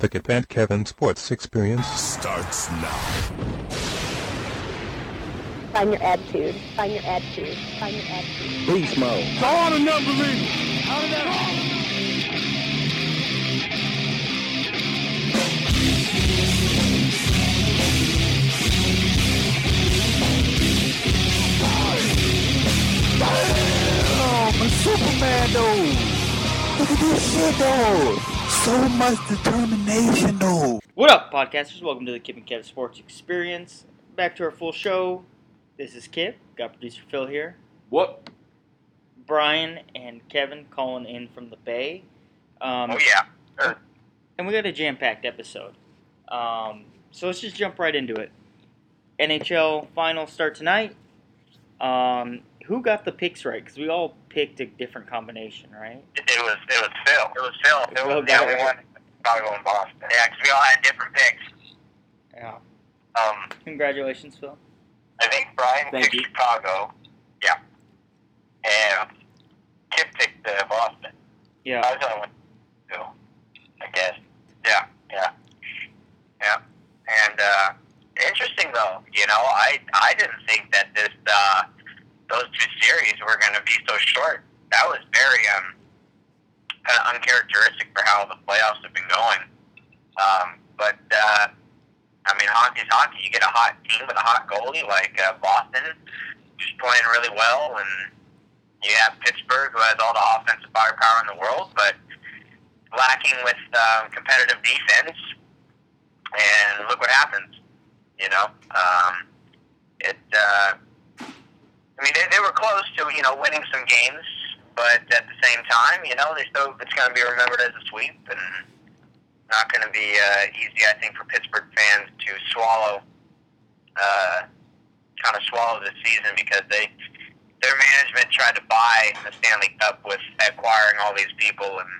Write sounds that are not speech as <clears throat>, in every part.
The Kip and Kevin Sports Experience starts now. Find your attitude. Find your attitude. Find your attitude. Beast mode. Call the number leader. Oh, my Superman though. Look at this shit though. So much determination though. What up, podcasters? Welcome to the Kip and Kev Sports Experience. Back to our full show. This is Kip. Got producer Phil here. What? Brian and Kevin calling in from the Bay. Um, Oh yeah. and we got a jam-packed episode. Um, so let's just jump right into it. NHL finals start tonight. Um, who got the picks right? Because we all picked a different combination, right? It, it was it was Phil. It was Phil. It was, got yeah, it we right. won. Probably going Boston. Yeah, because we all had different picks. Yeah. Um, Congratulations, Phil. I think Brian Thank picked you. Chicago. Yeah. And Kip picked uh, Boston. Yeah. I was the only one. Phil, I guess. Yeah. Yeah. Yeah. And uh, interesting though, you know, I I didn't think that this uh, those two series were going to be so short. That was very um kind of uncharacteristic for how the playoffs have been going. Um, but uh, I mean, hockey's hockey. You get a hot team with a hot goalie like uh, Boston, who's playing really well, and you have Pittsburgh, who has all the offensive firepower in the world, but lacking with um, competitive defense. And look what happens. You know, um, it. Uh, I mean, they, they were close to you know winning some games, but at the same time, you know, they still it's going to be remembered as a sweep and not going to be uh, easy. I think for Pittsburgh fans to swallow, uh, kind of swallow this season because they their management tried to buy the Stanley Cup with acquiring all these people, and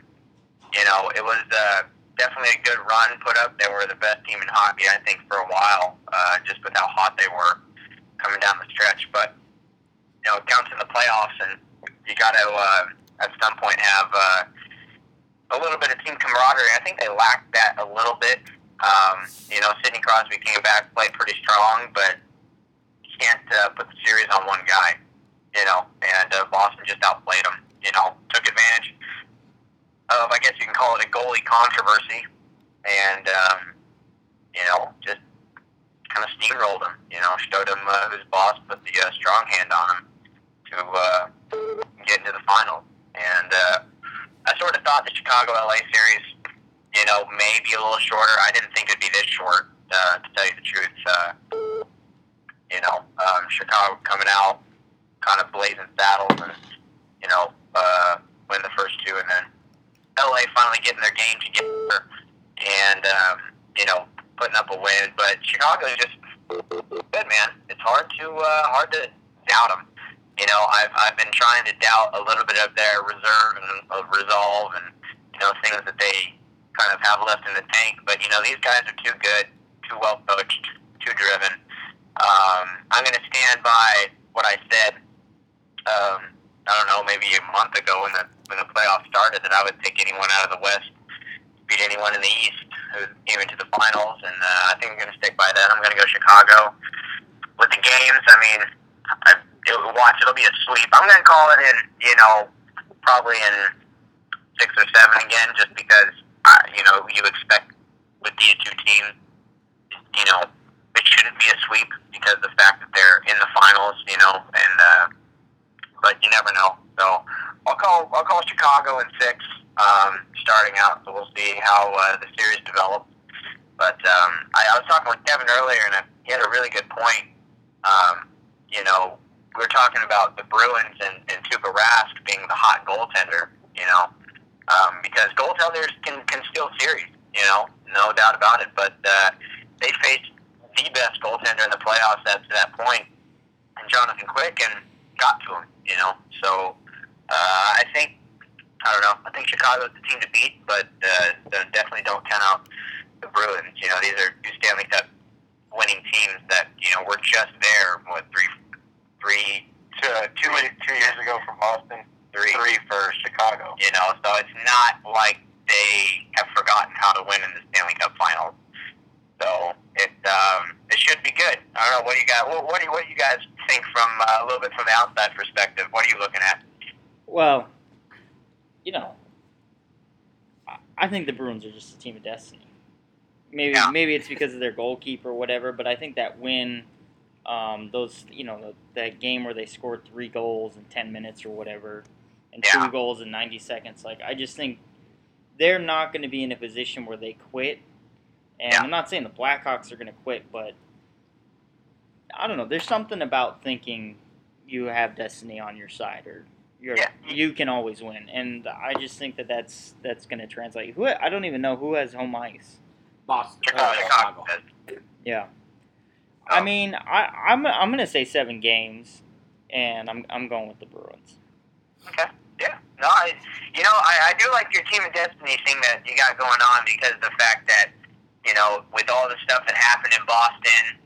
you know, it was uh, definitely a good run put up. They were the best team in hockey, I think, for a while, uh, just with how hot they were coming down the stretch. But you know, it counts in the playoffs, and you got to uh, at some point have uh, a little bit of team camaraderie. I think they lacked that a little bit. Um, you know, Sidney Crosby came back, played pretty strong, but you can't uh, put the series on one guy. You know, and uh, Boston just outplayed them. You know, took advantage of, I guess you can call it a goalie controversy, and um, you know, just kind of steamrolled him. You know, showed him uh, who's boss, put the uh, strong hand on him to uh, get into the final. And uh, I sort of thought the Chicago LA series, you know, may be a little shorter. I didn't think it'd be this short, uh, to tell you the truth. Uh, you know, um, Chicago coming out, kind of blazing saddles, and you know, uh, win the first two, and then LA finally getting their game together, and um, you know, putting up a win. But Chicago just good, man. It's hard to uh, hard to doubt them. You know, I've I've been trying to doubt a little bit of their reserve and of resolve, and you know, things that they kind of have left in the tank. But you know, these guys are too good, too well coached, too driven. Um, I'm going to stand by what I said. Um, I don't know, maybe a month ago when the when the playoffs started, that I would pick anyone out of the West, beat anyone in the East who came into the finals, and uh, I think I'm going to stick by that. I'm going to go Chicago with the games. I mean, I, it'll watch. It'll be a sweep. I'm going to call it in. You know, probably in six or seven again, just because uh, you know you expect with these two teams. You know, it shouldn't be a sweep because of the fact that they're in the finals. You know, and uh, but you never know. So I'll call I'll call Chicago in six, um, starting out. So we'll see how uh, the series develops. But um, I, I was talking with Kevin earlier, and he had a really good point. Um, you know, we were talking about the Bruins and, and Tuukka Rask being the hot goaltender. You know, um, because goaltenders can can steal series. You know, no doubt about it. But uh, they faced the best goaltender in the playoffs up to that point, and Jonathan Quick, and got to him. You know, so uh, I think I don't know. I think Chicago's the team to beat, but uh, definitely don't count out the Bruins. You know, these are two Stanley Cup winning teams that you know were just there. What three, three, two, two, two years ago from Boston. Three, three for Chicago. You know, so it's not like they have forgotten how to win in the Stanley Cup Finals. So it um, it should be good. I don't know what do you guys what, what do you, what do you guys think from uh, a little bit from the outside perspective? What are you looking at? Well, you know, I- I think the Bruins are just a team of destiny. Maybe Yeah. maybe it's because of their goalkeeper or whatever, but I think that win, um, those you know that game where they scored three goals in ten minutes or whatever, and Yeah. two goals in ninety seconds. Like I just think they're not going to be in a position where they quit. And Yeah. I'm not saying the Blackhawks are going to quit, but I don't know. There's something about thinking you have destiny on your side, or you're, Yeah. you can always win. And I just think that that's that's going to translate. Who I don't even know who has home ice. Boston. Chicago, uh, Chicago Chicago. does. Yeah. I mean, I, I'm I'm going to say seven games, and I'm I'm going with the Bruins. Okay. Yeah. No, I, you know, I, I do like your team of destiny thing that you got going on because of the fact that, you know, with all the stuff that happened in Boston,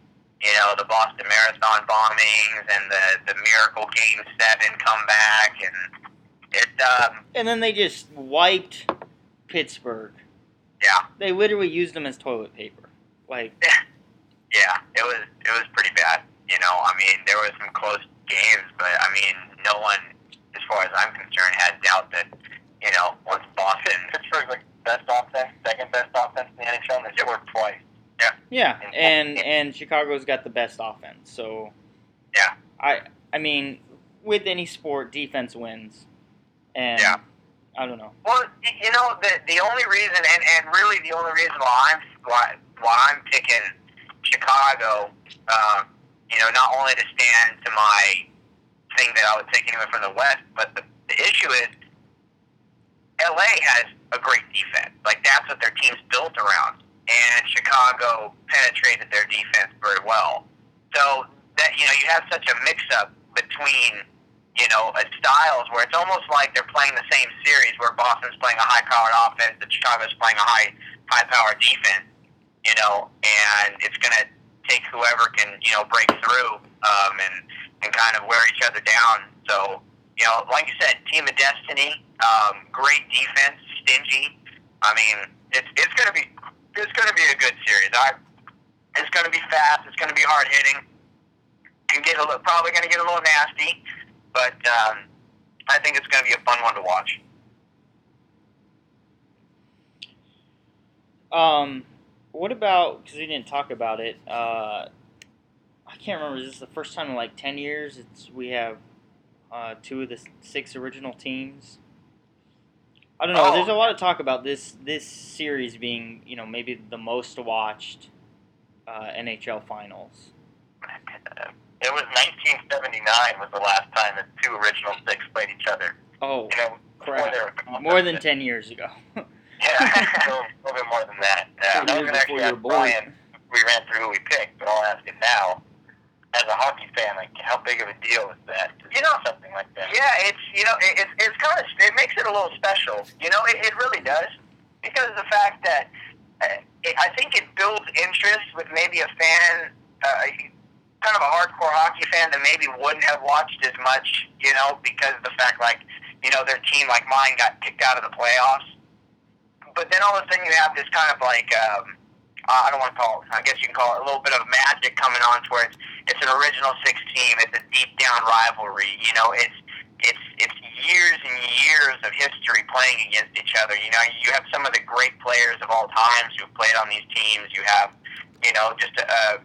you know, the Boston Marathon bombings and the the miracle Game Seven comeback, and it, um, And then they just wiped Pittsburgh. yeah, They literally used them as toilet paper. Like, <laughs> yeah, it was it was pretty bad. You know, I mean, there was some close games, but I mean, no one, as far as I'm concerned, had doubt that, you know, once Boston, Pittsburgh's like best offense, second best offense in the NHL, and they scored twice. Yeah, Yeah, and and Chicago's got the best offense. So, Yeah. I I mean, with any sport, defense wins. And Yeah. I don't know. Well, you know, the the only reason, and, and really the only reason why I'm why why I'm picking Chicago, uh, you know, not only to stand to my thing that I would take anyone from the West, but the, the issue is LA has a great defense. Like that's what their team's built around, and Chicago penetrated their defense very well. So that you know, you have such a mix-up between you know, styles where it's almost like they're playing the same series where Boston's playing a high-powered offense and Chicago's playing a high, high-powered defense. You know, and it's going to take whoever can, you know, break through um, and and kind of wear each other down. So, you know, like you said, team of destiny, um, great defense, stingy. I mean, it's it's going to be it's going to be a good series. I, it's going to be fast. It's going to be hard hitting. Can get a little, probably going to get a little nasty but um, I think it's going to be a fun one to watch. Um, what about because we didn't talk about it? Uh, I can't remember. Is this the first time in like ten years? It's we have uh, two of the six original teams. I don't know. Oh. There's a lot of talk about this this series being you know maybe the most watched uh, NHL finals. It was 1979 was the last time that two original six played each other. Oh, You know, crap! More than ten years ago. <laughs> Yeah, a little, little bit more than that. <laughs> Yeah, Two I was gonna actually you ask. Brian. We ran through who we picked, but I'll ask it now. As a hockey fan, like how big of a deal is that? You know, something like that. Yeah, it's you know, it, it's it's kind of it makes it a little special. You know, it, it really does because of the fact that uh, it, I think it builds interest with maybe a fan, uh, kind of a hardcore hockey fan that maybe wouldn't have watched as much. You know, because of the fact like you know their team like mine got kicked out of the playoffs but then all of a sudden you have this kind of like um, I don't want to call it. I guess you can call it a little bit of magic coming on to where it's, it's an original six team. It's a deep down rivalry. You know, it's it's it's years and years of history playing against each other. You know, you have some of the great players of all times who've played on these teams. You have, you know, just a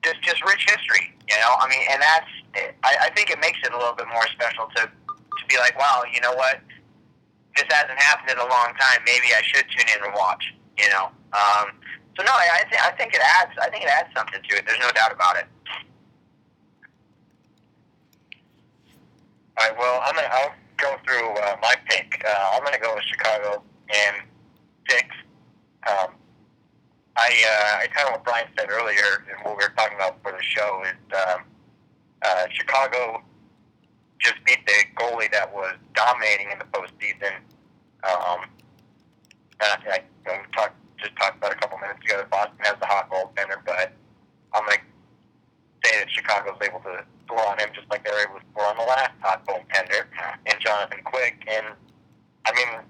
just just rich history. You know, I mean, and that's I, I think it makes it a little bit more special to to be like, wow, you know what, this hasn't happened in a long time. Maybe I should tune in and watch. You know, um, so no, I I, th- I think it adds I think it adds something to it. There's no doubt about it. All right. Well, I'm gonna I'll go through uh, my pick. Uh, I'm gonna go with Chicago and six. Um, I uh, I kind of what Brian said earlier, and what we were talking about for the show is um, uh, Chicago just beat the goalie that was dominating in the postseason. Um, and I, I you talked just talked about a couple minutes ago that Boston has the hot goaltender, but I'm gonna say that Chicago's able to score on him just like they were able to score on the last hot goaltender in Jonathan Quick. And I mean,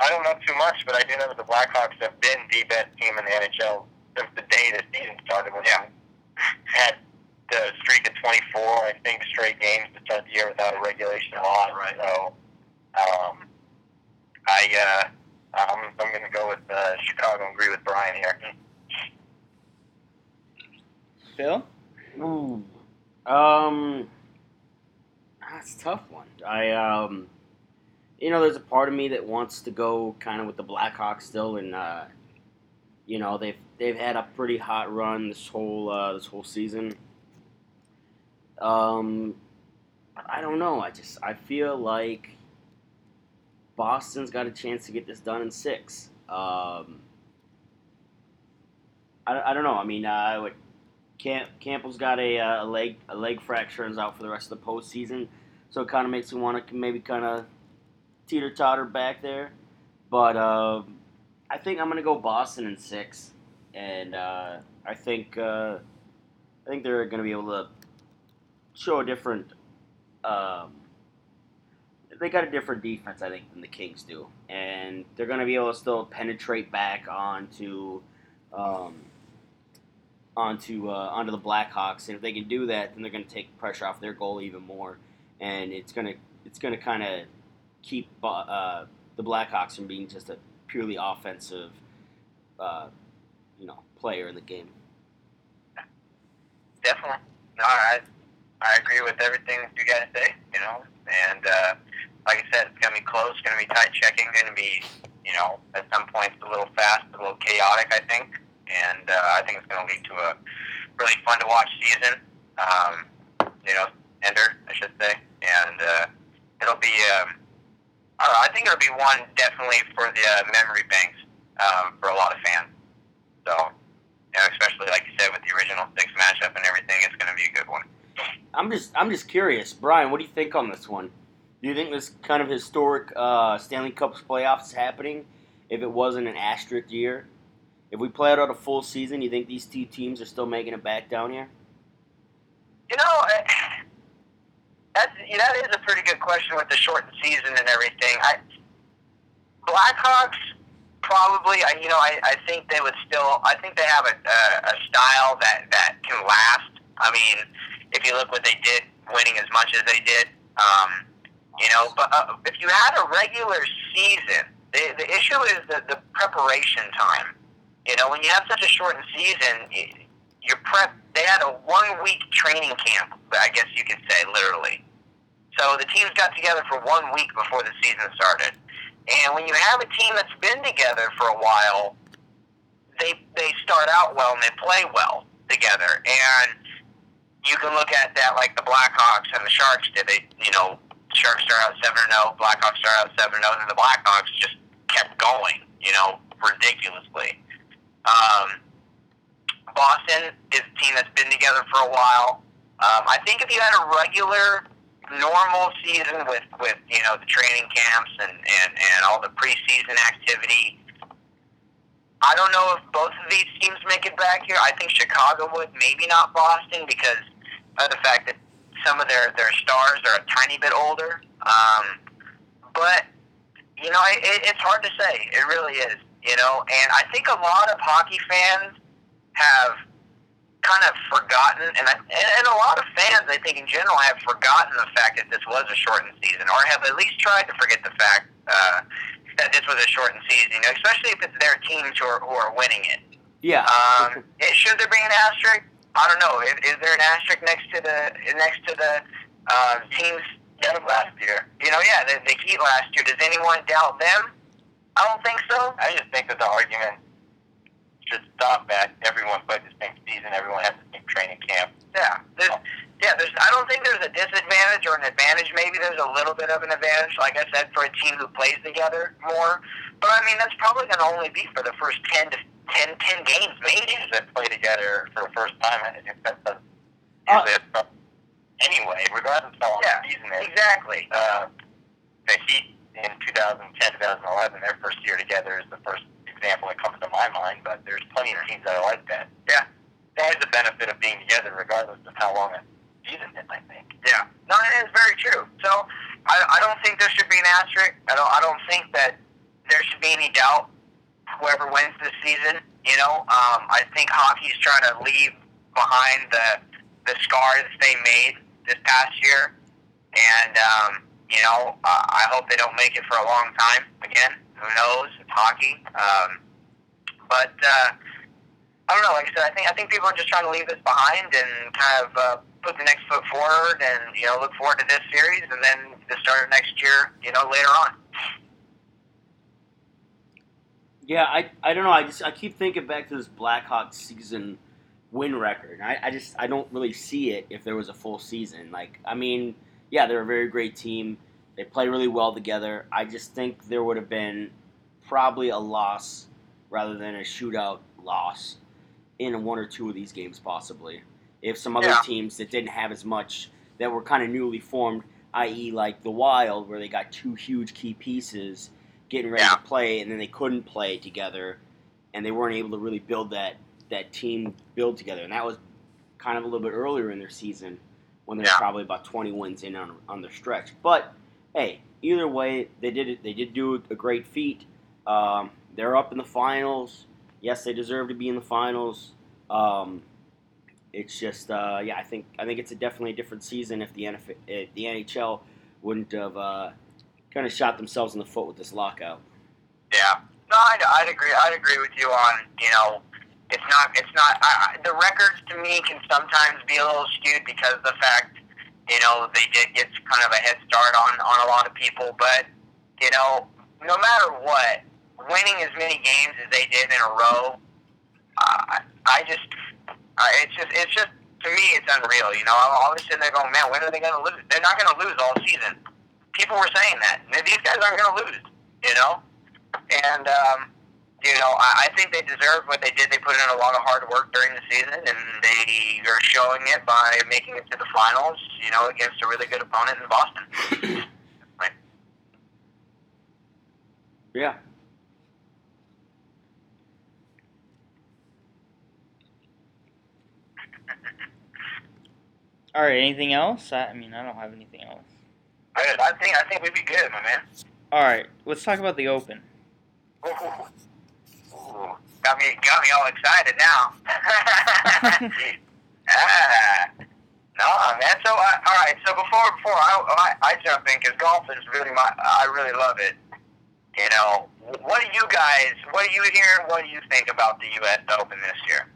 I don't know too much, but I do know that the Blackhawks have been the best team in the NHL since the day the season started. When yeah. had the streak of 24, I think, straight games to start the year without a regulation loss. Right. So, um, I uh, I'm, I'm going to go with uh, Chicago and agree with Brian here. Phil? Ooh. Um, that's a tough one. I um, you know, there's a part of me that wants to go kind of with the Blackhawks still, and uh, you know, they've they've had a pretty hot run this whole uh, this whole season. Um, I don't know. I just I feel like Boston's got a chance to get this done in six. Um, I, I don't know. I mean, uh, like Camp, Campbell's got a, uh, a leg a leg fracture and is out for the rest of the postseason, so it kind of makes me want to maybe kind of teeter totter back there. But uh, I think I'm gonna go Boston in six, and uh, I think uh, I think they're gonna be able to show a different. Um, they got a different defense, I think, than the Kings do, and they're gonna be able to still penetrate back onto. Um, onto uh, onto the Blackhawks, and if they can do that, then they're going to take pressure off their goal even more, and it's going to it's going to kind of keep uh, the Blackhawks from being just a purely offensive, uh, you know, player in the game. Definitely. No, I I agree with everything you guys say. You know, and uh, like I said, it's gonna be close. It's gonna be tight checking. Gonna be, you know, at some points a little fast, a little chaotic. I think, and uh, I think it's gonna lead to a really fun to watch season. Um, you know, ender, I should say, and uh, it'll be. Um, I, don't know, I think it'll be one definitely for the uh, memory banks um, for a lot of fans. So, you know, especially like you said with the original six matchup and everything, it's going to be a good one. I'm just I'm just curious, Brian. What do you think on this one? Do you think this kind of historic uh, Stanley Cup playoffs is happening if it wasn't an asterisk year? If we play out a full season, you think these two teams are still making it back down here? You know, eh, that's that is a pretty good question with the shortened season and everything. I Blackhawks probably. I you know I, I think they would still. I think they have a, a, a style that that can last. I mean, if you look what they did, winning as much as they did. Um, you know, but uh, if you had a regular season, the, the issue is the, the preparation time. You know, when you have such a shortened season, your prep. They had a one week training camp. I guess you could say literally. So the teams got together for one week before the season started. And when you have a team that's been together for a while, they they start out well and they play well together. And you can look at that like the Blackhawks and the Sharks did. They you know Sharks start out seven and zero, Blackhawks start out seven and zero, and the Blackhawks just kept going. You know, ridiculously. Um, Boston is a team that's been together for a while. Um, I think if you had a regular, normal season with, with you know the training camps and, and, and all the preseason activity, I don't know if both of these teams make it back here. I think Chicago would, maybe not Boston, because of the fact that some of their, their stars are a tiny bit older. Um, but you know, it, it, it's hard to say. It really is. You know, and I think a lot of hockey fans have kind of forgotten, and, I, and and a lot of fans, I think in general, have forgotten the fact that this was a shortened season, or have at least tried to forget the fact uh, that this was a shortened season. You know, especially if it's their teams who are who are winning it. Yeah. Um, it- should there be an asterisk? I don't know. Is, is there an asterisk next to the next to the uh, teams that last year? You know, yeah, the, the Heat last year. Does anyone doubt them? I don't think so. I just think that the argument should stop at everyone played the same season, everyone had the same training camp. Yeah, there's, yeah. There's. I don't think there's a disadvantage or an advantage. Maybe there's a little bit of an advantage, like I said, for a team who plays together more. But I mean, that's probably going to only be for the first ten to 10, 10 games, maybe. That play together for the first time. I think that's a, Uh, a- anyway, regardless of how long the season is. Exactly. Uh, the Heat in 2010, 2011, their first year together is the first example that comes to my mind, but there's plenty of teams that are like that. Yeah. That is the benefit of being together, regardless of how long a season is, I think. Yeah. No, it is very true. So, I, I don't think there should be an asterisk. I don't, I don't think that there should be any doubt whoever wins this season. You know, um, I think hockey's trying to leave behind the the scars they made this past year, and um, you know, uh, I hope they don't make it for a long time again. Who knows? It's hockey, um, but uh, I don't know. Like I said, I think I think people are just trying to leave this behind and kind of uh, put the next foot forward, and you know, look forward to this series, and then the start of next year. You know, later on. Yeah, I, I don't know. I just I keep thinking back to this Blackhawks season win record. I, I just I don't really see it if there was a full season. Like I mean, yeah, they're a very great team. They play really well together. I just think there would have been probably a loss rather than a shootout loss in one or two of these games, possibly. If some other Yeah. teams that didn't have as much that were kind of newly formed, i.e., like the Wild, where they got two huge key pieces getting ready Yeah. to play, and then they couldn't play together, and they weren't able to really build that that team build together, and that was kind of a little bit earlier in their season when they're Yeah. probably about 20 wins in on, on their stretch. But hey, either way, they did it. They did do a, great feat. Um, they're up in the finals. Yes, they deserve to be in the finals. Um, it's just, uh, yeah, I think I think it's a definitely a different season if the NFL, if the NHL wouldn't have uh, kind of shot themselves in the foot with this lockout. Yeah. No, I'd, I'd agree. I'd agree with you on you know, it's not it's not I, the records to me can sometimes be a little skewed because the fact you know they did get kind of a head start on on a lot of people, but you know, no matter what, winning as many games as they did in a row, uh, I just uh, it's just it's just to me it's unreal. You know, I'm always sitting there going, man, when are they going to lose? They're not going to lose all season. People were saying that these guys aren't going to lose. You know, and um, you know, I, I think they deserve what they did. They put in a lot of hard work during the season, and they are showing it by making it to the finals. You know, against a really good opponent in Boston. <coughs> Yeah. <laughs> All right. Anything else? I, I mean, I don't have anything else. I, I think I think we'd be good, my man. All right. Let's talk about the Open. Ooh. Ooh. Got me got me all excited now. <laughs> ah. No, man. So, uh, all right. So before before I I, I jump in because golf is really my I really love it. You know, what do you guys? What do you hear? What do you think about the U.S. Open this year?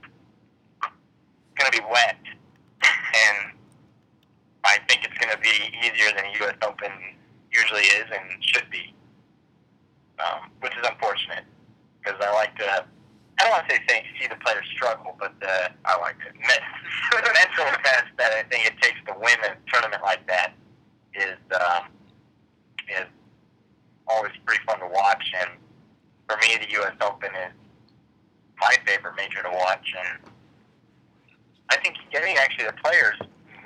It's gonna be wet, and I think it's gonna be easier than U.S. Open usually is and should be, um, which is unfortunate because I like to. I don't want to say say- see the players struggle, but uh, I like <laughs> it. the mental test that I think it takes to win a tournament like that is um, is always pretty fun to watch. And for me, the U.S. Open is my favorite major to watch, and I think I think actually the players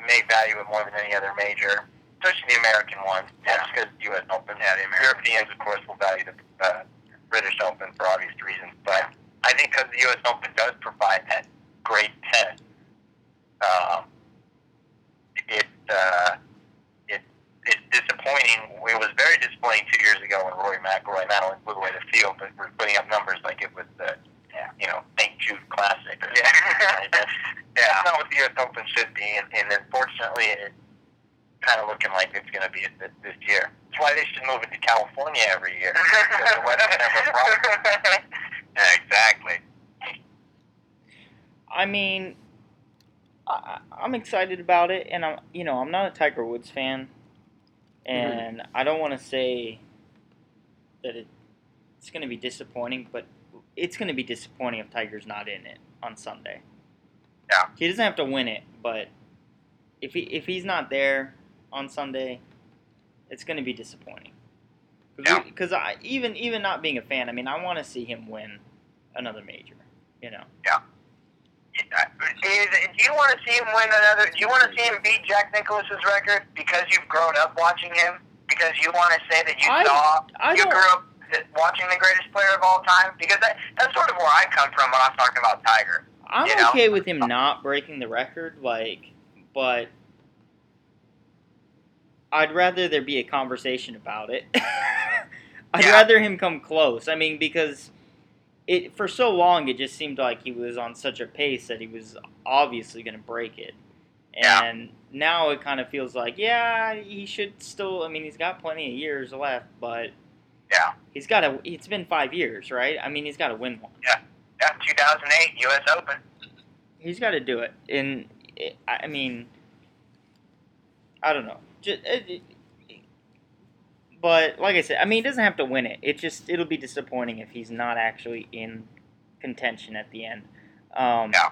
may value it more than any other major, especially the American ones. That's because U.S. Open. Yeah, the Europeans, of course, will value the uh, British Open for obvious reasons, but I think because the U.S. Open does provide that great test, um, it uh, it it's disappointing. It was very disappointing two years ago when Rory McIlroy not only blew away the field, but was putting up numbers like it was the you know St. Jude Classic. Or yeah, that's, <laughs> that's not what the U.S. Open should be, and, and unfortunately, it's kind of looking like it's going to be it this, this year. That's why they should move it to California every year. the weather's never a <laughs> yeah, exactly. I mean, I, I'm excited about it, and I'm you know I'm not a Tiger Woods fan, and mm-hmm. I don't want to say that it, it's going to be disappointing, but it's going to be disappointing if Tiger's not in it on Sunday. Yeah. he doesn't have to win it, but if he if he's not there on Sunday, it's going to be disappointing. Yeah. Because I even even not being a fan, I mean, I want to see him win another major. You know. Is, do you want to see him win another? Do you want to see him beat Jack Nicklaus's record because you've grown up watching him? Because you want to say that you I- saw I you grew up watching the greatest player of all time? Because that, that's sort of where I come from when I'm talking about Tiger. I'm You know? okay with him not breaking the record, like, but I'd rather there be a conversation about it. <laughs> I'd Yeah. rather him come close. I mean, because it for so long it just seemed like he was on such a pace that he was obviously going to break it. Yeah. And now it kind of feels like, yeah, he should still. I mean, he's got plenty of years left, but Yeah. he's got to. It's been five years, right? I mean, he's got to win one. Yeah, Yeah. 2008 U.S. Open. He's got to do it. And it, I I mean, I don't know. Just, it, it- but like I said, I mean, he doesn't have to win it. It just it'll be disappointing if he's not actually in contention at the end. Um, Yeah.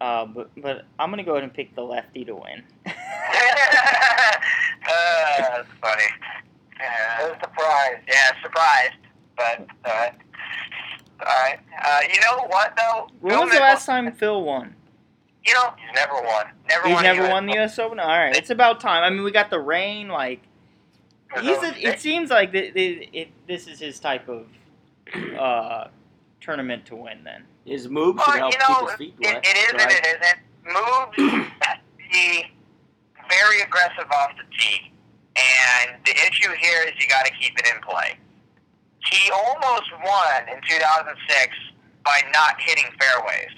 Uh, but but I'm gonna go ahead and pick the lefty to win. uh, <laughs> <laughs> that's funny. Yeah. Surprised. Yeah, surprised. But, uh, alright. Uh, you know what, though? When Phil was the Mickel- last time Phil won? You know, he's never won. Never He's won. never US won the U.S. Open. All right, it's about time. I mean, we got the rain. Like, he's a, it seems like th th it, this is his type of uh, tournament to win. Then His move should Well, help you know, keep his feet it, wet. it is and dry. it isn't. Moves he very aggressive off the tee, and the issue here is you got to keep it in play. He almost won in 2006 by not hitting fairways.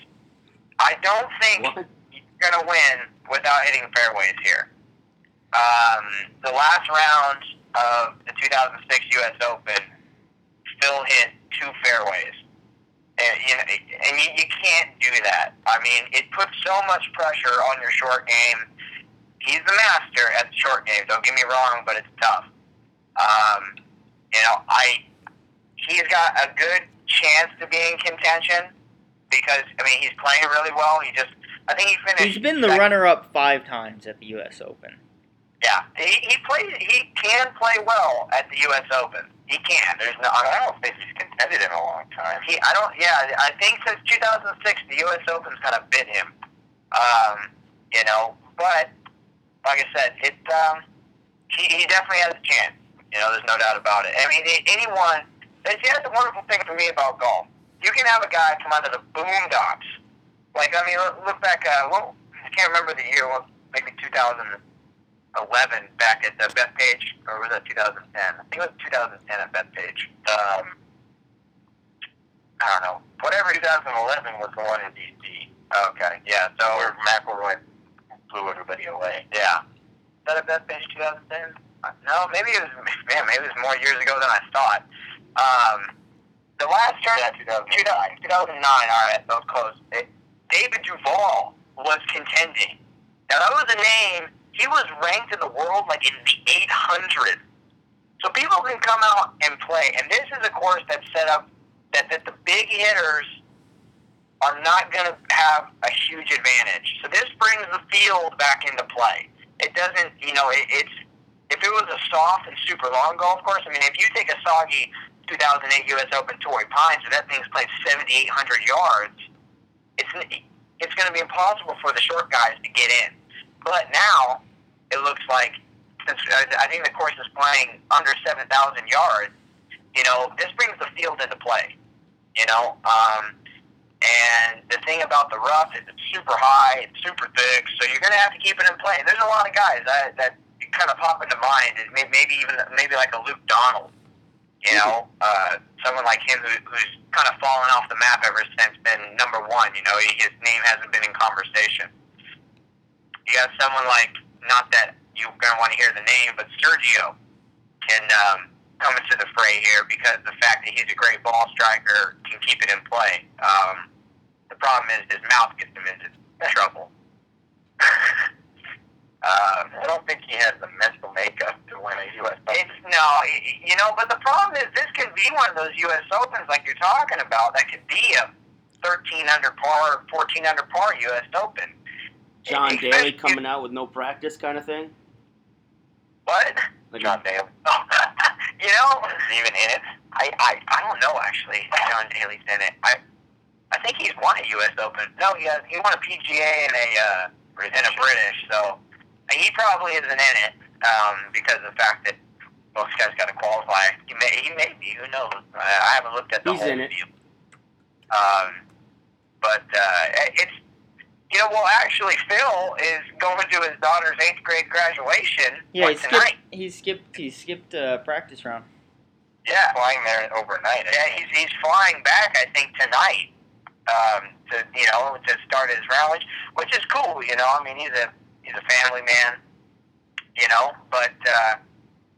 I don't think What? you're gonna win without hitting fairways here. Um, the last round of the 2006 U.S. Open, Phil hit two fairways. And, you know, and you, you can't do that. I mean, it puts so much pressure on your short game. He's the master at the short game. Don't get me wrong, but it's tough. Um, you know, I he's got a good chance to be in contention because I mean he's playing really well. He just I think he finished. he's been the second- runner-up five times at the U.S. Open. Yeah, he he plays. He can play well at the U.S. Open. He can. There's no. I don't think he's contended in a long time. He. I don't. Yeah. I think since 2006, the U.S. Open's kind of bit him. Um. You know, but like I said, it. Um. He, he definitely has a chance. You know, there's no doubt about it. I mean, anyone. That's that's the wonderful thing for me about golf. You can have a guy come out of the boondocks. Like I mean, look, back. Uh, well, I can't remember the year. Well, maybe 2000. 11 back at the Bethpage, or was that 2010? I think it was 2010 at Bethpage. Um, I don't know. Whatever 2011 was the one in DC. Okay, yeah. So where McIlroy blew everybody away. Yeah. Is that at Bethpage 2010? Uh, No, maybe it was. <laughs> Man, maybe it was more years ago than I thought. Um, the last turn, yeah, 2009. 2009. All right, that was close. It, David Duval was contending. Now that was a name. He was ranked in the world like in the 800s. So people can come out and play, and this is a course that's set up that, that the big hitters are not going to have a huge advantage. So this brings the field back into play. It doesn't, you know, it, it's if it was a soft and super long golf course. I mean, if you take a soggy 2008 U.S. Open Torrey Pines, and that thing's played 7,800 yards, it's it's going to be impossible for the short guys to get in. But now it looks like since uh, I think the course is playing under 7,000 yards, you know, this brings the field into play. You know, um, and the thing about the rough is it's super high, it's super thick, so you're going to have to keep it in play. There's a lot of guys that, that kind of pop into mind, maybe even maybe like a Luke Donald. You know, uh, someone like him who, who's kind of fallen off the map ever since been number one. You know, his name hasn't been in conversation. You got someone like, not that you're going to want to hear the name, but Sergio can um, come into the fray here because the fact that he's a great ball striker can keep it in play. Um, the problem is his mouth gets him into trouble. Um, <laughs> I don't think he has the mental makeup to win a U.S. Open. It's, no, you know, but the problem is this could be one of those U.S. Opens like you're talking about. That could be a 13 under par, 14 under par U.S. Open. John Especially Daly if- coming out with no practice kind of thing. What? John Daly. Oh, <laughs> you know, is he even in it? I, I I don't know actually. if John Daly's in it. I I think he's won a U.S. Open. No, he has. He won a PGA and a uh, and a British. So he probably isn't in it um, because of the fact that most guys got to qualify. He may he may be. Who knows? I, I haven't looked at the He's whole in it. Um, but uh, it's you know, well, actually, Phil is going to his daughter's eighth grade graduation Yeah, he like, tonight. skipped. He skipped. He skipped uh, practice round. Yeah, flying there overnight. Yeah, he's he's flying back. I think tonight. Um, to you know to start his round, which which is cool. You know, I mean he's a he's a family man. You know, but uh,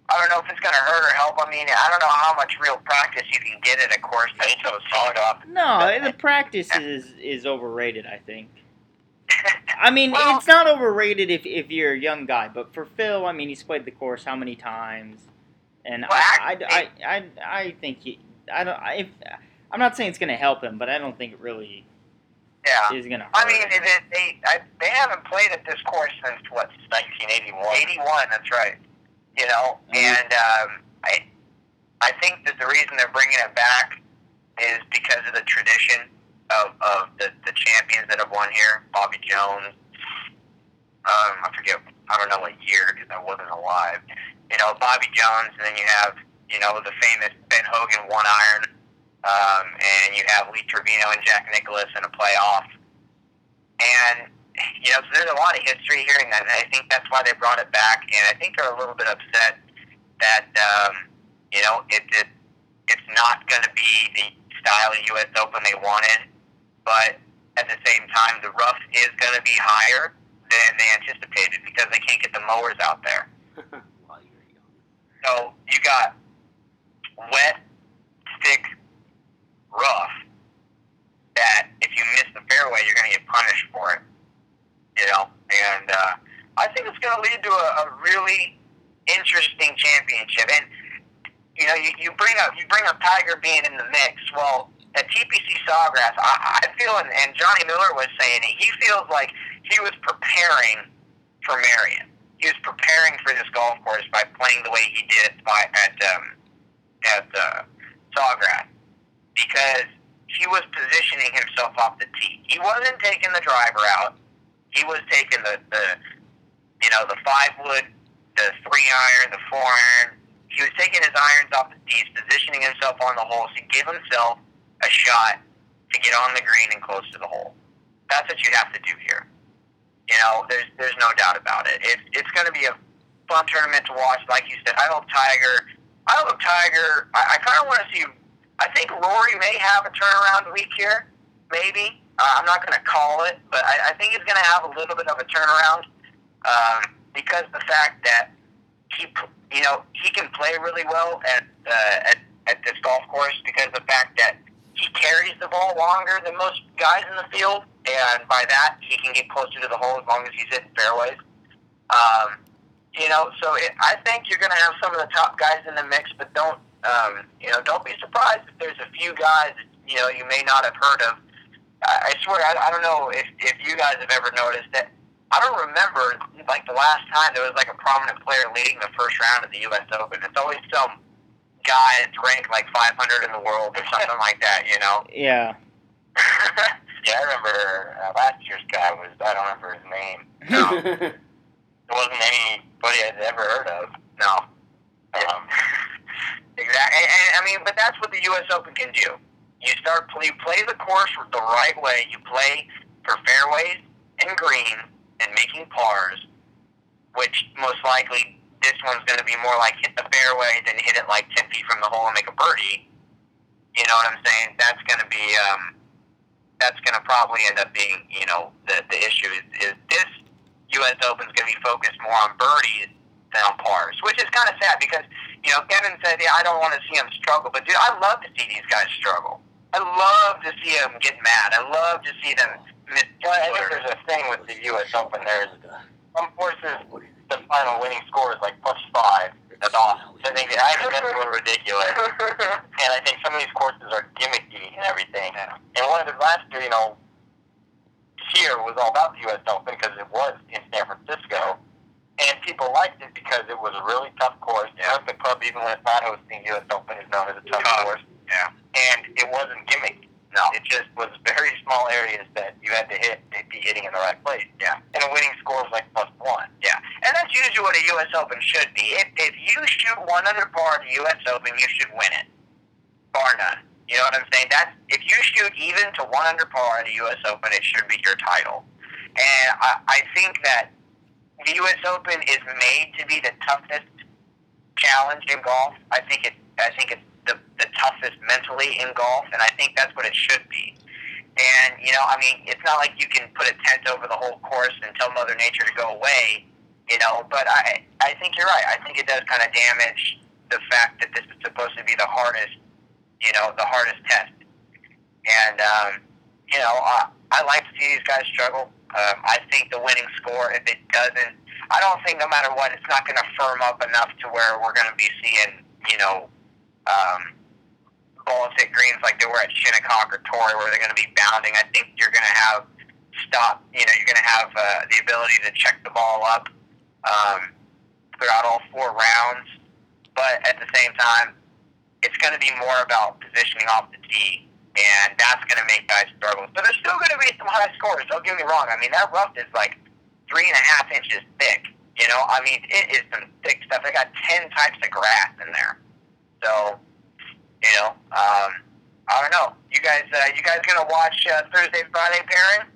I don't know if it's going to hurt or help. I mean, I don't know how much real practice you can get at a course that's so solid off. No, the practice is is overrated. I think. I mean, Well- it's not overrated if, if you're a young guy, but for Phil, I mean, he's played the course how many times, and Well, I, I, I, I, I think he, I don't, I, I'm not saying it's going to help him, but I don't think it really yeah. is going to. I mean, they they, I, they haven't played at this course since what 1981. 81, that's right. You know, and um, I I think that the reason they're bringing it back is because of the tradition of, of the, the champions that have won here. Bobby Jones. Um, I forget. I don't know what year because I wasn't alive. You know, Bobby Jones, and then you have you know the famous Ben Hogan one iron, um, and you have Lee Trevino and Jack Nicklaus in a playoff. And you know, so there's a lot of history here, and I think that's why they brought it back. And I think they're a little bit upset that um, you know it, it it's not going to be the style of U.S. Open they wanted, but at the same time, the rough is going to be higher than they anticipated because they can't get the mowers out there. <laughs> While you're young. So you got wet, thick, rough. That if you miss the fairway, you're going to get punished for it. You know, and uh, I think it's going to lead to a, a really interesting championship. And you know, you, you bring up you bring up Tiger being in the mix. Well, at TPC Sawgrass, I, I feel, and, and Johnny Miller was saying it. He feels like he was preparing for Merion. He was preparing for this golf course by playing the way he did at at um, at uh, Sawgrass because he was positioning himself off the tee. He wasn't taking the driver out. He was taking the, the you know the five wood, the three iron, the four iron. He was taking his irons off the tees, positioning himself on the hole to give himself a shot to get on the green and close to the hole. That's what you have to do here. You know, there's there's no doubt about it. It's it's going to be a fun tournament to watch. Like you said, I hope Tiger. I hope Tiger. I, I kind of want to see. I think Rory may have a turnaround week here. Maybe uh, I'm not going to call it, but I, I think he's going to have a little bit of a turnaround um, because the fact that he, you know, he can play really well at uh, at at this golf course because the fact that he carries the ball longer than most guys in the field, and by that he can get closer to the hole as long as he's hitting fairways. Um, you know, so it, I think you're going to have some of the top guys in the mix, but don't um, you know? Don't be surprised if there's a few guys you know you may not have heard of. I, I swear, I, I don't know if if you guys have ever noticed that. I don't remember like the last time there was like a prominent player leading the first round of the U.S. Open. It's always some guy that's ranked like 500 in the world or something like that. You know. <laughs> Yeah. <laughs> yeah, I remember uh, last year's guy was I don't remember his name. No, <laughs> it wasn't anybody I'd ever heard of. No. Um, exactly. And, and, I mean, but that's what the U.S. Open can do. You start you play the course the right way. You play for fairways and greens and making pars, which most likely this one's going to be more like hit the fairway than hit it like 10 feet from the hole and make a birdie. You know what I'm saying? That's going to be um, that's going to probably end up being you know the the issue is, is this U.S. Open is going to be focused more on birdies than on pars, which is kind of sad because you know Kevin said, yeah, I don't want to see them struggle, but dude, I love to see these guys struggle. I love to see them get mad. I love to see them miss. Well, I think there's a thing with the U.S. Open. There's some courses the final winning score is like plus five. That's awesome. I think I think that's a little ridiculous. <laughs> and I think some of these courses are gimmicky and everything. And one of the last year, you know, here was all about the U.S. Open because it was in San Francisco, and people liked it because it was a really tough course. Yeah. The club, even when it's not hosting U.S. Open, is known as a tough Tough. course. Yeah. And it wasn't gimmick. No. It just was very small areas that you had to hit to be hitting in the right place. Yeah. And a winning score was like plus one. Yeah. And that's usually what a U.S. Open should be. If, if you shoot one under par at the U.S. Open, you should win it. Bar none. You know what I'm saying? That's if you shoot even to one under par at the U.S. Open, it should be your title. And I, I think that the U.S. Open is made to be the toughest challenge in golf. I think it. I think it's toughest mentally in golf, and I think that's what it should be. And you know, I mean, it's not like you can put a tent over the whole course and tell Mother Nature to go away. You know, but I I think you're right. I think it does kind of damage the fact that this is supposed to be the hardest, you know, the hardest test. And um, you know, I, I like to see these guys struggle. Um, I think the winning score, if it doesn't, I don't think no matter what, it's not going to firm up enough to where we're going to be seeing, you know, um, balls hit greens like they were at Shinnecock or Torrey, where they're going to be bounding. I think you're going to have stop. You know, you're going to have uh, the ability to check the ball up um, throughout all four rounds. But at the same time, it's going to be more about positioning off the tee and that's going to make guys struggle. So there's still going to be some high scores. Don't get me wrong. I mean, that rough is like three and a half inches thick. You know, I mean, it is some thick stuff. They got ten types of grass in there. So, you know, um, I don't know. You guys, uh, you guys gonna watch uh, Thursday, Friday pairing?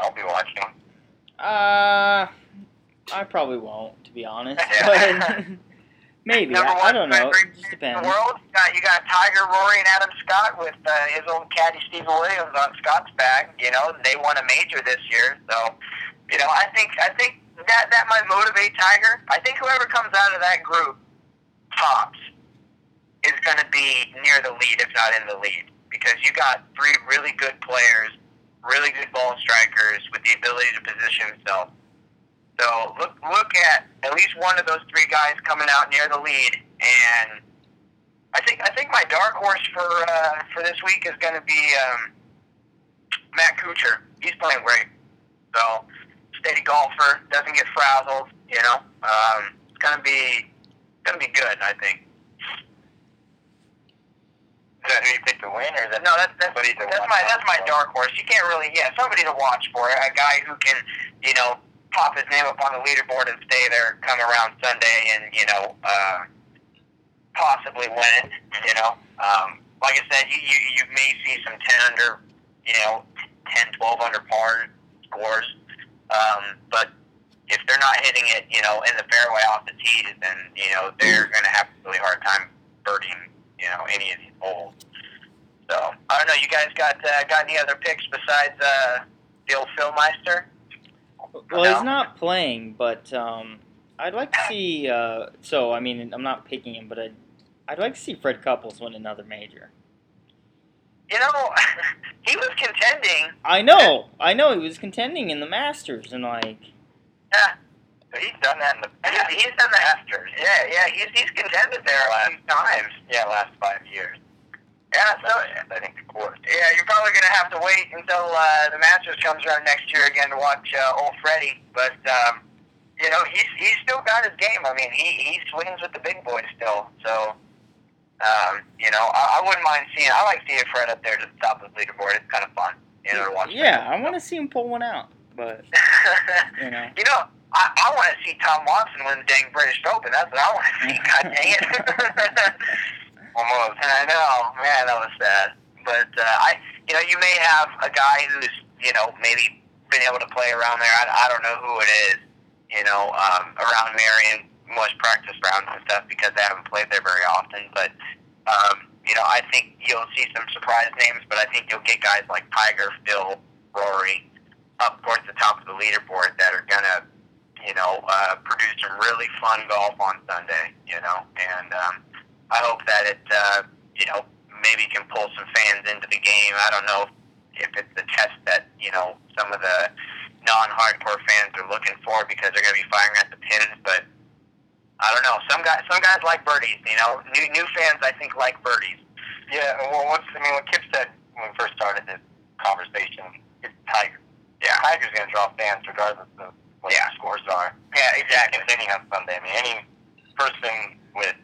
I'll be watching. Uh, I probably won't, to be honest. <laughs> But <laughs> maybe. Number I, I don't know. It just depends. the world. You got, you got Tiger, Rory, and Adam Scott with uh, his old caddy Stephen Williams on Scott's back. You know, they won a major this year, so you know, I think I think that that might motivate Tiger. I think whoever comes out of that group tops is going to be near the lead, if not in the lead, because you got three really good players, really good ball strikers with the ability to position himself. So look look at at least one of those three guys coming out near the lead, and I think I think my dark horse for uh, for this week is going to be um, Matt Kuchar. He's playing great, so steady golfer, doesn't get frazzled. You know, um, it's going to be going to be good. I think. Is that who you picked to win, or is that no? That's that's, that's my that's my dark horse. You can't really yeah somebody to watch for a guy who can you know pop his name up on the leaderboard and stay there come around Sunday and you know uh, possibly win it. You know, um, like I said, you, you you may see some ten under you know 10, 12 under par scores, um, but if they're not hitting it, you know, in the fairway off the tees, then you know they're going to have a really hard time birding, you know, any of these holes. So I don't know. You guys got uh, got any other picks besides uh, the old Phil Meister? Well, No. he's not playing, but um, I'd like to <laughs> see. Uh, so, I mean, I'm not picking him, but I'd, I'd like to see Fred Couples win another major. You know, <laughs> he was contending. I know, I know, he was contending in the Masters, and like, Yeah. He's done that in the past. He's, done the Masters. Yeah, yeah. He's he's contended there a few times. Yeah, last five years. Yeah, so I think the course. Yeah, you're probably gonna have to wait until uh, the Masters comes around next year again to watch uh, old Freddie. But um, you know, he's he's still got his game. I mean, he he swings with the big boys still. So um, you know, I, I wouldn't mind seeing. I like seeing Fred up there to the top of the leaderboard. It's kind of fun. You know, to watch. yeah, I want to see him pull one out, but <laughs> you know, You know, I, I want to see Tom Watson win the dang British Open. That's what I want to see. <laughs> God dang it. <laughs> Almost. I know, man, that was sad. But uh, I, you know, you may have a guy who's, you know, maybe been able to play around there. I, I don't know who it is. You know, um, around Merion, most practice rounds and stuff because they haven't played there very often. But um, you know, I think you'll see some surprise names. But I think you'll get guys like Tiger, Phil, Rory up towards the top of the leaderboard that are gonna, you know, uh, produce some really fun golf on Sunday. You know, and um, I hope that it, uh, you know, maybe can pull some fans into the game. I don't know if it's the test that you know some of the non-hardcore fans are looking for because they're going to be firing at the pins, but. I don't know. Some guys, some guys like birdies. You know, new new fans I think like birdies. Yeah. Well, what's I mean, what Kip said when we first started this conversation is Tiger. Yeah. Tiger's going to draw fans regardless of what the scores are. Yeah, exactly. Contending on Sunday. I mean, any person with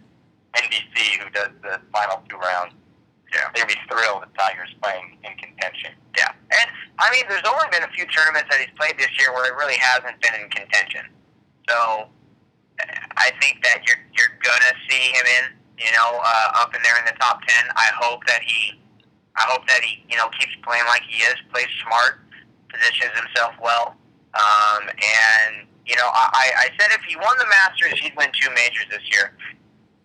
NBC who does the final two rounds, yeah, they'd be thrilled that Tiger's playing in contention. Yeah, and I mean, there's only been a few tournaments that he's played this year where it really hasn't been in contention. So I think that you're you're gonna see him in, you know, uh, up in there in the top ten. I hope that he, I hope that he, you know, keeps playing like he is, plays smart, positions himself well, um, and you know, I, I said if he won the Masters, he'd win two majors this year,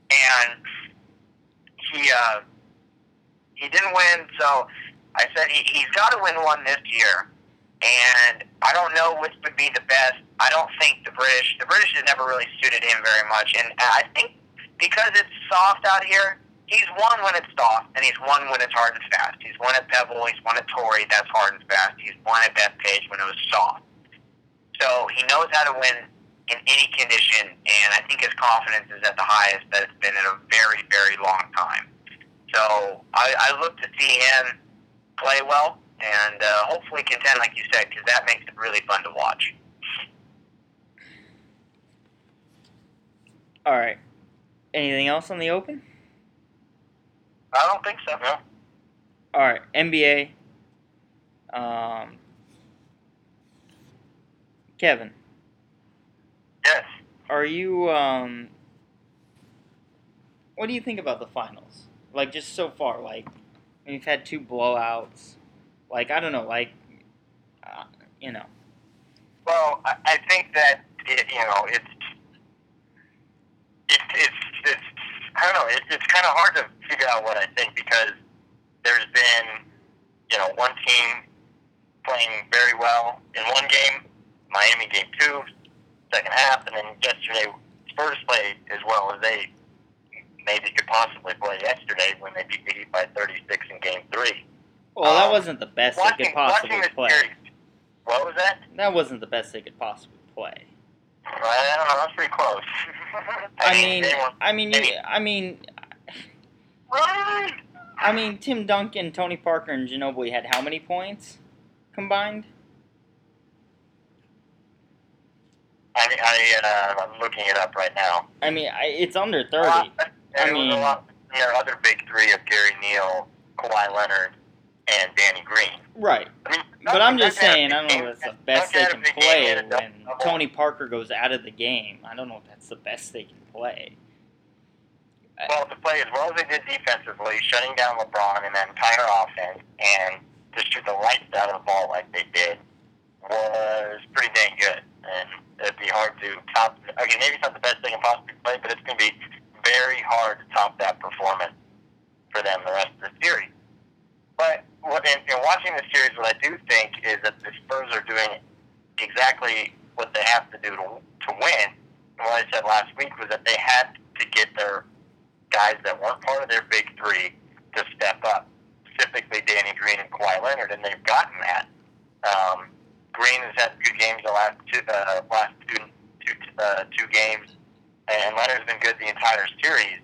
and he uh, he didn't win. So I said he, he's got to win one this year. And I don't know which would be the best. I don't think the British. The British has never really suited him very much, and I think because it's soft out here, he's won when it's soft, and he's won when it's hard and fast. He's won at Pebble. He's won at Torrey. That's hard and fast. He's won at Bethpage when it was soft. So he knows how to win in any condition, and I think his confidence is at the highest that it's been in a very, very long time. So I, I look to see him play well and uh, hopefully contend, like you said, because that makes it really fun to watch. All right. Anything else on the Open? I don't think so. No. All right. NBA. Um, Kevin, Yes. are you um? What do you think about the finals? Like just so far, like we've had two blowouts. Like I don't know, like uh, you know. Well, I, I think that it, you know it's it's it's it's I don't know. It, it's kind of hard to figure out what I think because there's been you know one team playing very well in one game, Miami game two, second half, and then yesterday Spurs played as well as they maybe could possibly play yesterday when they beat the Heat by 36 in game three. Well, that Um, wasn't the best they could possibly play. series, what was that? That wasn't the best they could possibly play. I don't know. That's pretty close. <laughs> I mean, they were- I mean, you, I mean, I mean, Tim Duncan, Tony Parker, and Ginobili had how many points combined? I mean, I, uh, I'm looking it up right now. I mean, I, it's under Uh, thirty. and I mean- lot. Their other big three of Gary Neal, Kawhi Leonard, and Danny Green. Right. I mean, But I'm just Duncan had a saying, I don't know if that's the best they can had a big game, play he had a when. Tony Parker goes out of the game. I don't know if that's the best they can play. Well, to play as well as they did defensively, shutting down LeBron and that entire offense, and to shoot the lights out of the ball like they did, was pretty dang good. And it'd be hard to top. Again, maybe it's not the best they can possibly play, but it's going to be very hard to top that performance for them the rest of the series. But what in, in watching the series, what I do think is that the Spurs are doing exactly what they have to do to to win. And what I said last week was that they had to get their guys that weren't part of their big three to step up, specifically Danny Green and Kawhi Leonard, and they've gotten that. Um, Green has had good games the last two uh, last two two, uh, two games, and Leonard's been good the entire series.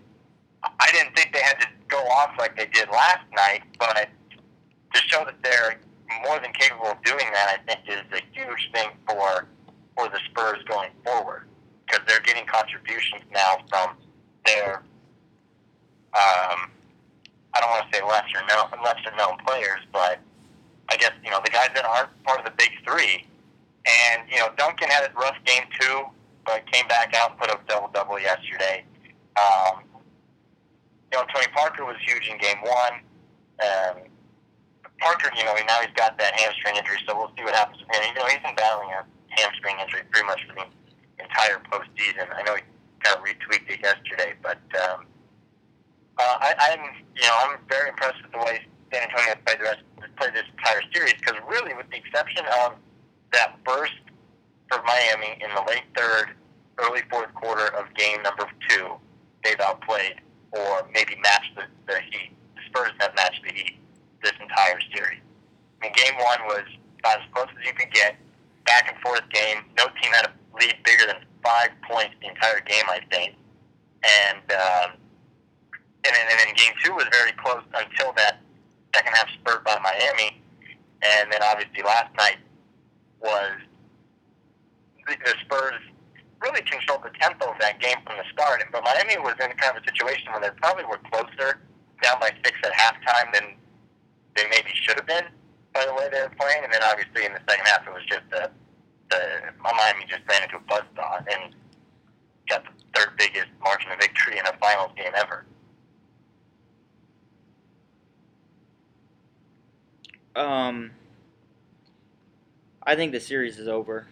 I didn't think they had to go off like they did last night, but to show that they're more than capable of doing that, I think is a huge thing for for the Spurs going forward because they're getting contributions now from their um, I don't want to say lesser known lesser known players, but I guess you know the guys that aren't part of the big three. And you know Duncan had a rough game too, but came back out and put up double double yesterday. Um, you know Tony Parker was huge in game one. Um, Parker, you know, now he's got that hamstring injury, so we'll see what happens with him. You know, he's been battling a hamstring injury pretty much for the entire postseason. I know he kind of retweeted it yesterday, but um, uh, I, I'm, you know, I'm very impressed with the way San Antonio has played the rest, played this entire series because really, with the exception of that burst for Miami in the late third, early fourth quarter of game number two, they've outplayed or maybe matched the, the Heat. The Spurs have matched the Heat this entire series. I mean, game one was about as close as you could get. Back and forth game. No team had a lead bigger than five points the entire game, I think. And um, and and then game two was very close until that second half spurt by Miami. And then obviously last night was the, the Spurs really controlled the tempo of that game from the start. But Miami was in kind of a situation where they probably were closer, down by six at halftime than they maybe should have been by the way they were playing. And then obviously in the second half, it was just the, the Miami just ran into a buzzsaw and got the third biggest margin of victory in a finals game ever. Um, I think the series is over.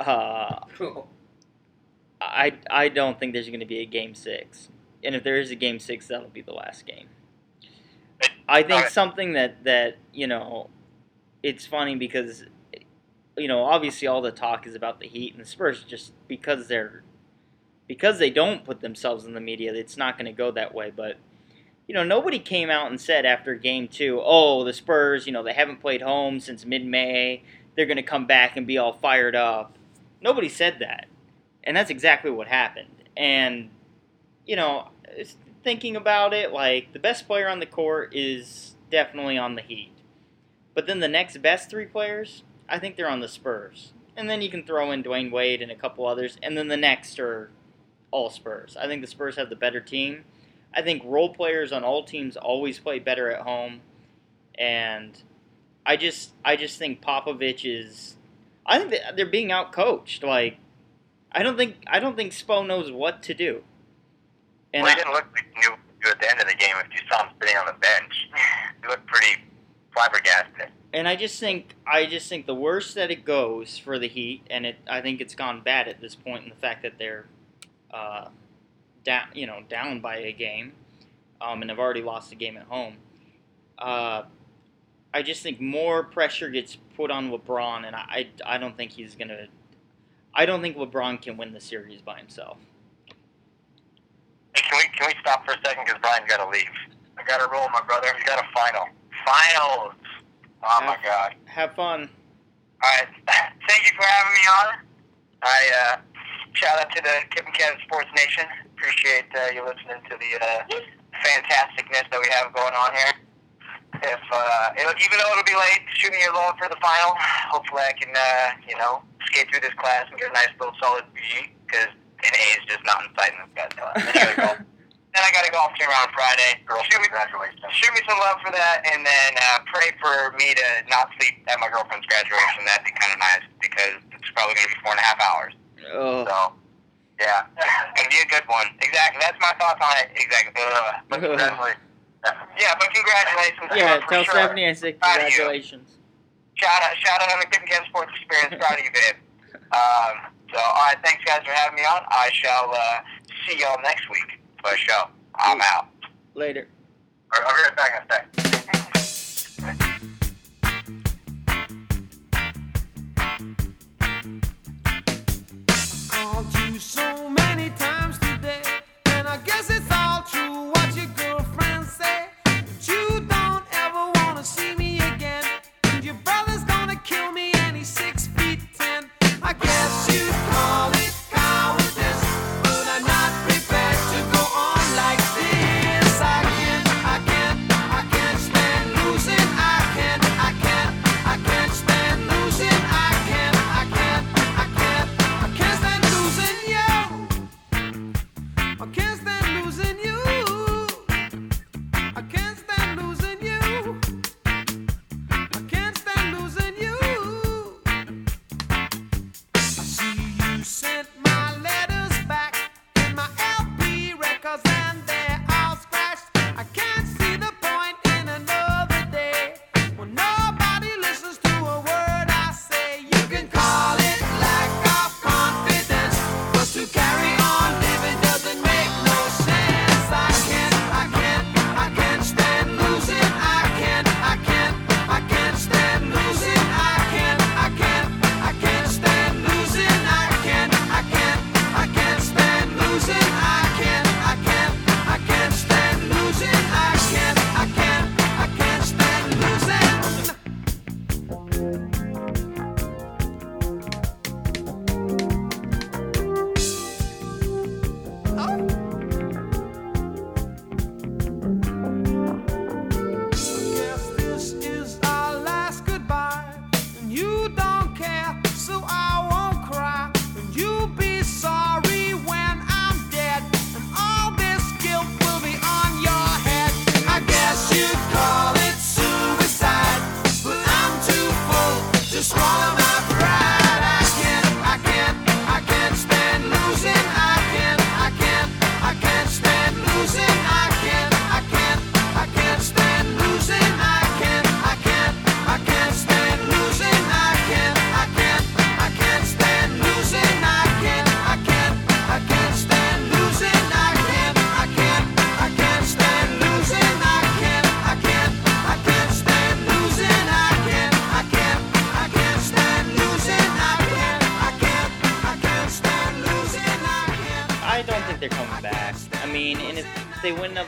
Uh, <laughs> I I don't think there's going to be a game six. and if there is a game six, that'll be the last game. I think something that that you know, it's funny because you know obviously all the talk is about the Heat and the Spurs just because they're because they don't put themselves in the media. It's not going to go that way, but. You know, nobody came out and said after game two, oh, the Spurs, you know, they haven't played home since mid May. They're going to come back and be all fired up. Nobody said that. And that's exactly what happened. And, you know, thinking about it, like, the best player on the court is definitely on the Heat. But then the next best three players, I think they're on the Spurs. And then you can throw in Dwyane Wade and a couple others. And then the next are all Spurs. I think the Spurs have the better team. I think role players on all teams always play better at home. And I just I just think Popovich is I think they're being outcoached. Like I don't think I don't think Spo knows what to do. And well, he I- didn't look like he knew do at the end of the game if you saw him sitting on the bench. <sighs> He looked pretty flabbergasted. and I just think I just think the worse that it goes for the Heat, and it I think it's gone bad at this point in the fact that they're uh, down you know down by a game, um, and have already lost a game at home. Uh, I just think more pressure gets put on LeBron, and I, I I don't think he's gonna. I don't think LeBron can win the series by himself. Hey, can we can we stop for a second because Brian's got to leave. I got to roll, my brother. You got a final. Finals. Oh my God. Have fun. All right. <laughs> Thank you for having me on. I uh, shout out to the Kip and Kevin Sports Nation. Appreciate uh, you listening to the uh, fantasticness that we have going on here. If uh, it'll, even though it'll be late, shoot me your loan for the final. Hopefully, I can uh, you know skate through this class and get a nice little solid B because an A is just not in sight in this guy's class. Then I gotta go. Then I got a golf team on Friday. shoot me, shoot me some love for that, and then uh, pray for me to not sleep at my girlfriend's graduation. That'd be kind of nice because it's probably going to be four and a half hours. Oh, So, yeah, <laughs> gonna be a good one. Exactly. That's my thoughts on it. Exactly. Ugh. But <laughs> congratulations. Yeah, but congratulations. yeah. Tell sure. Stephanie I said Proud of you. congratulations. Shout out, shout out on the and Ken Sports Experience. Proud of you, babe. <laughs> Um, so, all right, thanks guys for having me on. I shall uh, see y'all next week for a show. I'm out. Later. I'll be right back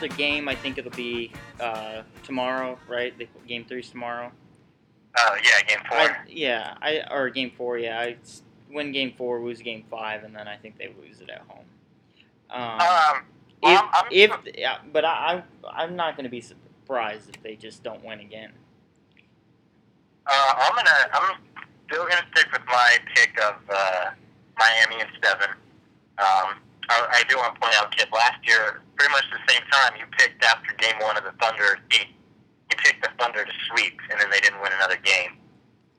another game, I think it'll be uh, tomorrow, right? They, game three's tomorrow. Uh, yeah, game four. I, yeah, I or game four. Yeah, I win game four, lose game five, and then I think they lose it at home. Um, um, if, well, I'm, if yeah, but I, I I'm not going to be surprised if they just don't win again. Uh, I'm gonna. I'm still gonna stick with my pick of uh, Miami and seven. Um, I, I do want to point out, kid. Last year, pretty much the same time, you picked after game one of the Thunder. You, you picked the Thunder to sweep, and then they didn't win another game.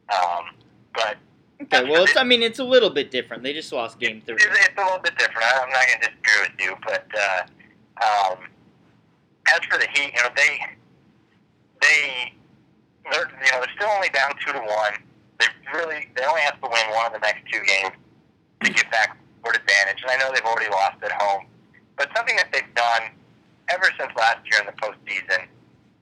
Um, but Okay, well, it's, I mean, it's a little bit different. They just lost game three. It's, it's a little bit different. I'm not going to disagree with you, but uh, um, as for the Heat, you know they they they're you know they're still only down two to one. They really they only have to win one of the next two games to get back court advantage. And I know they've already lost at home, but something that they've done ever since last year in the postseason.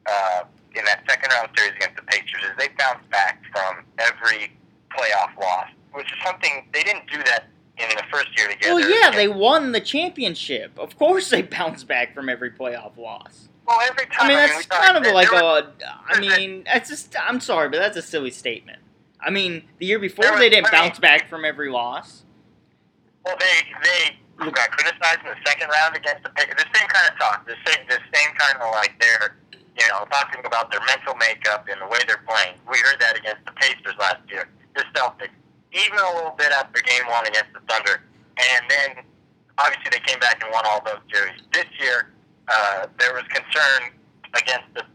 Uh, in that second round series against the Pacers, is they bounced back from every playoff loss, which is something they didn't do that in the first year together. Well, yeah, they won the championship. Of course, they <laughs> bounced back from every playoff loss. well every time. I mean, that's thought kind of like a. I <laughs> mean, that's just. I'm sorry, but that's a silly statement. I mean, the year before was- they didn't I mean- bounce back from every loss. Well, they they got criticized in the second round against the. The same kind of talk, the same the same kind of like they're you know talking about their mental makeup and the way they're playing. We heard that against the Pacers last year. The Celtics, even a little bit after Game One against the Thunder, and then obviously they came back and won all those series. This year, uh, there was concern against the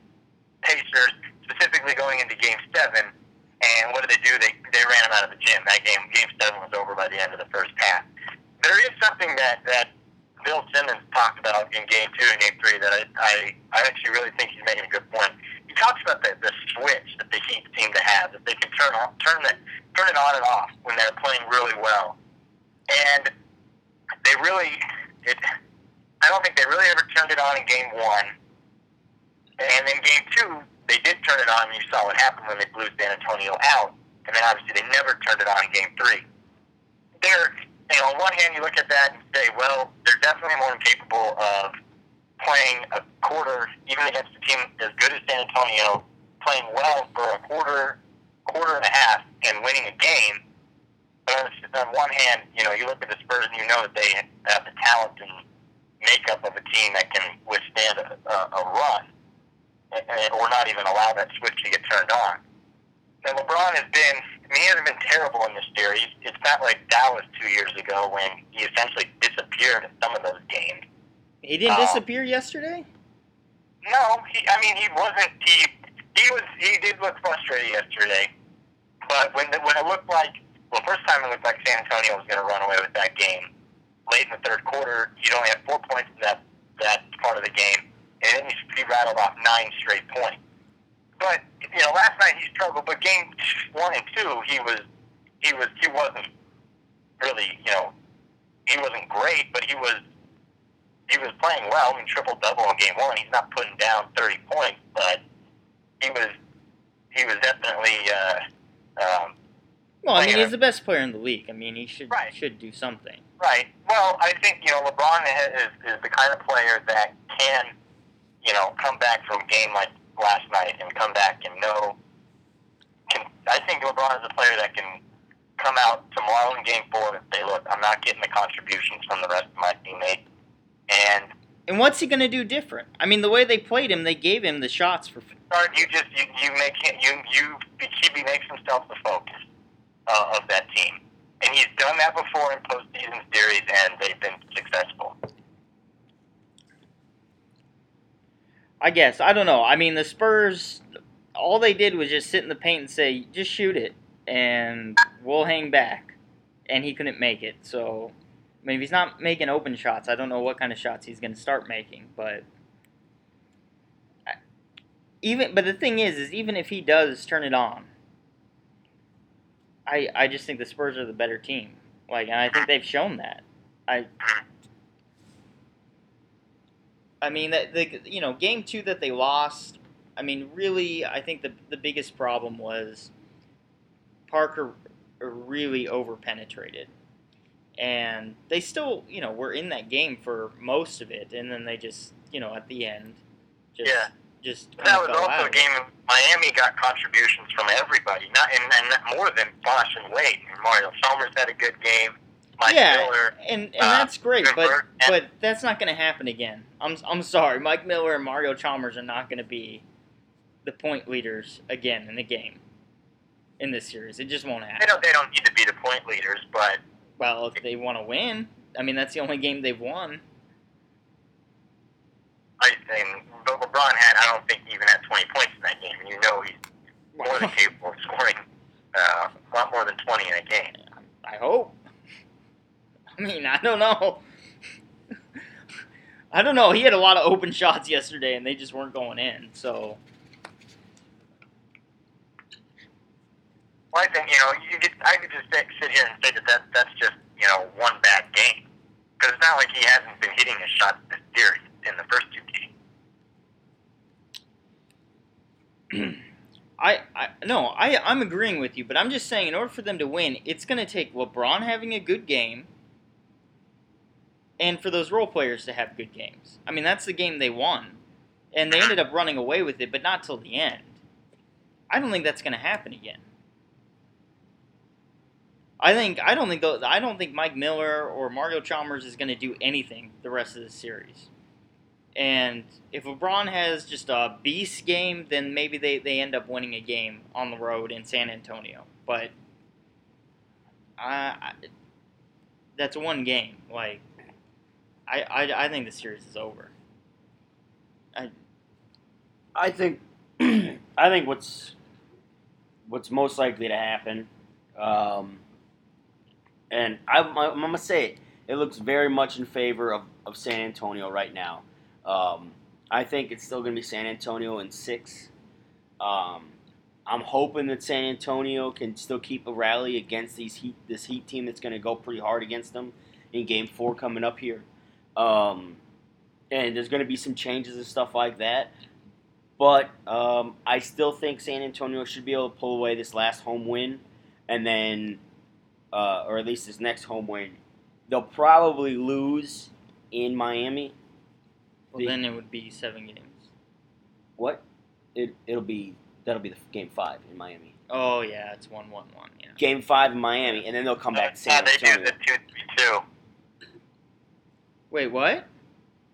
Pacers, specifically going into Game Seven. And what did they do? They they ran them out of the gym. That game, Game Seven, was over by the end of the first half. There is something that that Bill Simmons talked about in Game Two and Game Three that I I, I actually really think he's making a good point. He talks about the, the switch that the Heat seem to have that they can turn on turn it turn it on and off when they're playing really well, and they really it. I don't think they really ever turned it on in Game One, and in Game Two they did turn it on. and You saw what happened when they blew San Antonio out, and then obviously they never turned it on in Game Three. They're you know, on one hand, you look at that and say, well, they're definitely more capable of playing a quarter, even against a team as good as San Antonio, playing well for a quarter, quarter and a half, and winning a game. But on one hand, you know, you look at the Spurs and you know that they have the talent and makeup of a team that can withstand a, a, a run, or not even allow that switch to get turned on. Now, LeBron has been, I mean, he hasn't been terrible in this series. It's not like Dallas two years ago when he essentially disappeared in some of those games. He didn't Oh. disappear yesterday. No, he, I mean, he wasn't, he, he was, he did look frustrated yesterday. But when, the, when it looked like, well, first time it looked like San Antonio was going to run away with that game. Late in the third quarter, you'd only have four points in that, that part of the game. And then he, he rattled off nine straight points. But you know, last night he struggled. But game one and two, he was he was he wasn't really you know he wasn't great, but he was he was playing well. I mean, triple double in game one. He's not putting down thirty points, but he was he was definitely uh, um, Well, I mean, he's the best player in the league. I mean, he should Right. should do something. Right. Well, I think you know LeBron is, is the kind of player that can, you know, come back from a game like last night and come back and know. Can I think LeBron is a player that can come out tomorrow in Game Four and say, "Look, I'm not getting the contributions from the rest of my teammates," and And what's he gonna do different? I mean, the way they played him, they gave him the shots for. start you just you, you make him you you he makes himself the focus uh, of that team, and he's done that before in postseason series, and they've been successful. I guess I don't know. I mean, the Spurs, all they did was just sit in the paint and say, "Just shoot it, and we'll hang back." And he couldn't make it. So, I mean, if he's not making open shots, I don't know what kind of shots he's going to start making. But even, but the thing is, is even if he does turn it on, I I just think the Spurs are the better team. Like, and I think they've shown that. I I mean that the you know game two that they lost. I mean, really, I think the the biggest problem was Parker really over penetrated, and they still, you know, were in that game for most of it, and then they just, you know, at the end, just Yeah. just that was also out a game. Miami got contributions from everybody, not and, and more than Bosh and Wade. Mario Chalmers had a good game. Mike yeah, Miller. and and uh, that's great, but and- but that's not going to happen again. I'm I'm sorry, Mike Miller and Mario Chalmers are not going to be the point leaders again in the game in this series. It just won't happen. They don't. They don't need to be the point leaders, but Well, if they want to win, I mean that's the only game they've won. I think but LeBron had. I don't think he even had 20 points in that game. And you know he's more than <laughs> capable of scoring uh, a lot more than 20 in a game. I hope. I mean, I don't know. <laughs> I don't know. He had a lot of open shots yesterday, and they just weren't going in. So Well, I think you know you could. I could just sit, sit here and say that, that that's just you know one bad game because it's not like he hasn't been hitting his shots this series in the first two games. <clears throat> I, I no, I I'm agreeing with you, but I'm just saying in order for them to win, it's going to take LeBron having a good game and for those role players to have good games. I mean, that's the game they won. And they ended up running away with it, but not till the end. I don't think that's going to happen again. I think I don't think I don't think Mike Miller or Mario Chalmers is going to do anything the rest of the series. And if LeBron has just a beast game, then maybe they, they end up winning a game on the road in San Antonio. But I, I that's one game. Like I, I I think the series is over. I I think <clears throat> I think what's what's most likely to happen, um, and I'm, I'm gonna say it, it looks very much in favor of, of San Antonio right now. Um, I think it's still gonna be San Antonio in six. Um, I'm hoping that San Antonio can still keep a rally against these heat this Heat team that's gonna go pretty hard against them in Game Four coming up here. Um, and there's going to be some changes and stuff like that. But um, I still think San Antonio should be able to pull away this last home win, and then, uh, or at least this next home win. They'll probably lose in Miami. Well, The- then it would be seven games. What? It it'll be that'll be the game five in Miami. Oh yeah, it's one one one. Yeah. Game five in Miami, and then they'll come back to San they do Antonio. the two three two. Wait, what?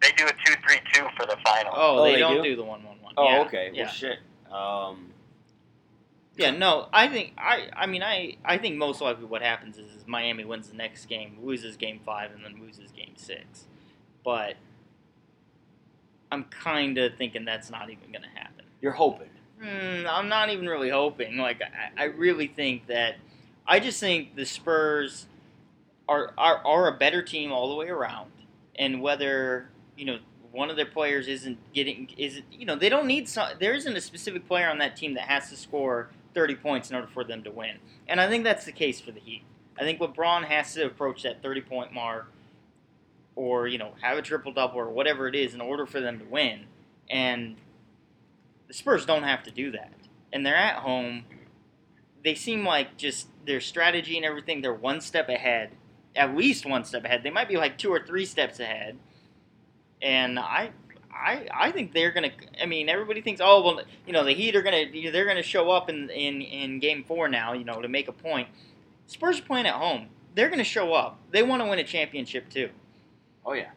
They do a two three two for the final. Oh, Oh, they, they don't do? do the one one one. Oh, yeah. okay. Yeah. Well, shit. Um, Yeah, no, I think I I mean I I think most likely what happens is, is Miami wins the next game, loses game 5 and then loses game 6. But I'm kind of thinking that's not even going to happen. you're hoping. Hmm, I'm not even really hoping. Like I, I really think that I just think the Spurs are, are are a better team all the way around, and whether you know one of their players isn't getting is you know they don't need some there isn't a specific player on that team that has to score 30 points in order for them to win, and I think that's the case for the Heat. I think LeBron has to approach that 30 point mark, or you know have a triple double or whatever it is in order for them to win, and the Spurs don't have to do that. And they're at home. They seem like just their strategy and everything, they're one step ahead. At least one step ahead. They might be like two or three steps ahead. And I I I think they're gonna I mean, everybody thinks, oh well you know, the Heat are gonna they're gonna show up in, in, in game four now, you know, to make a point. Spurs are playing at home. They're gonna show up. They wanna win a championship too. Oh yeah.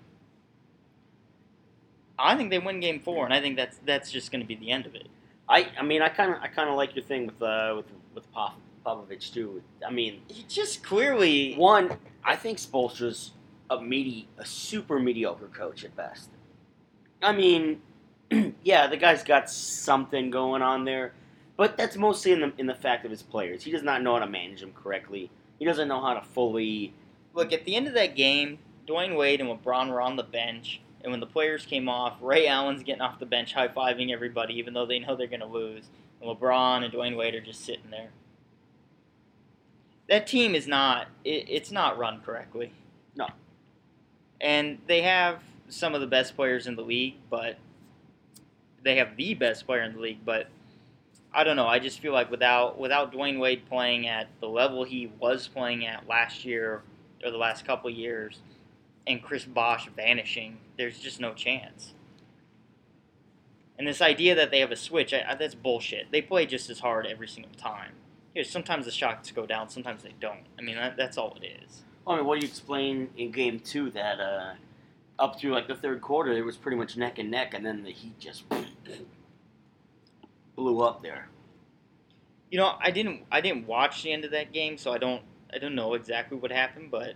I think they win game four, and I think that's that's just gonna be the end of it. I I mean I kind of I kind of like your thing with uh with with Pop, Popovich too. I mean He just clearly one I think Spoelstra's a medi a super mediocre coach at best. I mean, <clears throat> yeah, the guy's got something going on there, but that's mostly in the in the fact of his players. He does not know how to manage them correctly. He doesn't know how to fully. Look, at the end of that game, Dwyane Wade and LeBron were on the bench, and when the players came off, Ray Allen's getting off the bench, high fiving everybody, even though they know they're going to lose. And LeBron and Dwyane Wade are just sitting there. That team is not. It, it's not run correctly. No. And they have some of the best players in the league, but they have the best player in the league, but I don't know. I just feel like without without Dwyane Wade playing at the level he was playing at last year, or the last couple years, and Chris Bosh vanishing, there's just no chance. And this idea that they have a switch, I, I, that's bullshit. They play just as hard every single time. Yeah, sometimes the shots go down, sometimes they don't. I mean, that, that's all it is. I mean, what do you explain in game two that uh, up through like the third quarter, it was pretty much neck and neck, and then the Heat just <clears throat> blew up there. You know, I didn't I didn't watch the end of that game, so I don't I don't know exactly what happened, but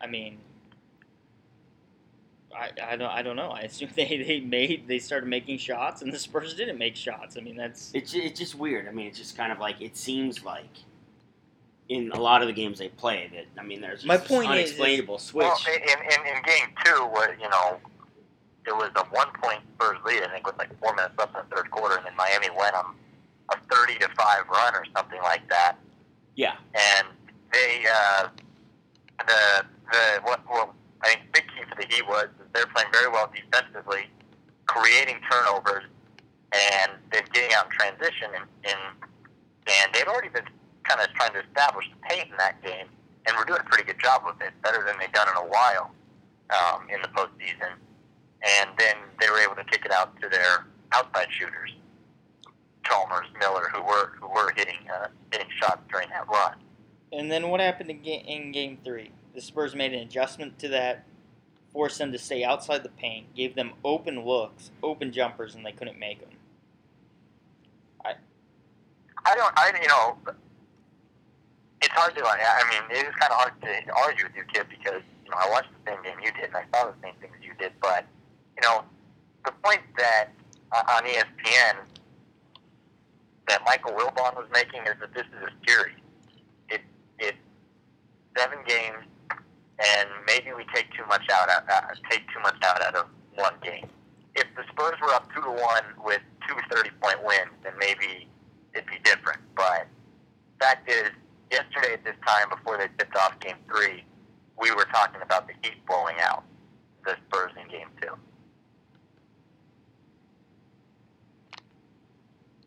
I mean, I, I don't I don't know. I assume <laughs> they, they made they started making shots, and the Spurs didn't make shots. I mean, that's It's it's just weird. I mean, it's just kind of like it seems like in a lot of the games they play that I mean, there's just My this point is- unexplainable switch. Well, in, in, in game two, what you know, it was a one point Spurs lead. I think with like four minutes left in the third quarter, and then Miami went on a thirty to five run or something like that. yeah, And they, uh, the the what, what I think big key for the Heat was they're playing very well defensively, creating turnovers, and then getting out in transition. And and, and they've already been kind of trying to establish the paint in that game, and we're doing a pretty good job with it, better than they've done in a while um, in the postseason. And then they were able to kick it out to their outside shooters, Chalmers, Miller, who were who were hitting uh, hitting shots during that run. And then what happened in game three? The Spurs made an adjustment to that, forced them to stay outside the paint, gave them open looks, open jumpers, and they couldn't make them. I I don't. I you know, it's hard to. I mean, it is kind of hard to argue with you, kid, because you know I watched the same game you did, and I saw the same things you did. But you know, the point that uh, on ESPN that Michael Wilbon was making is that this is a series. It it seven games, and maybe we take too much out. Uh, take too much out out of one game. If the Spurs were up two to one with two 30 point wins, then maybe it'd be different. But fact is, yesterday at this time, before they tipped off Game Three, we were talking about the Heat blowing out the Spurs in Game Two.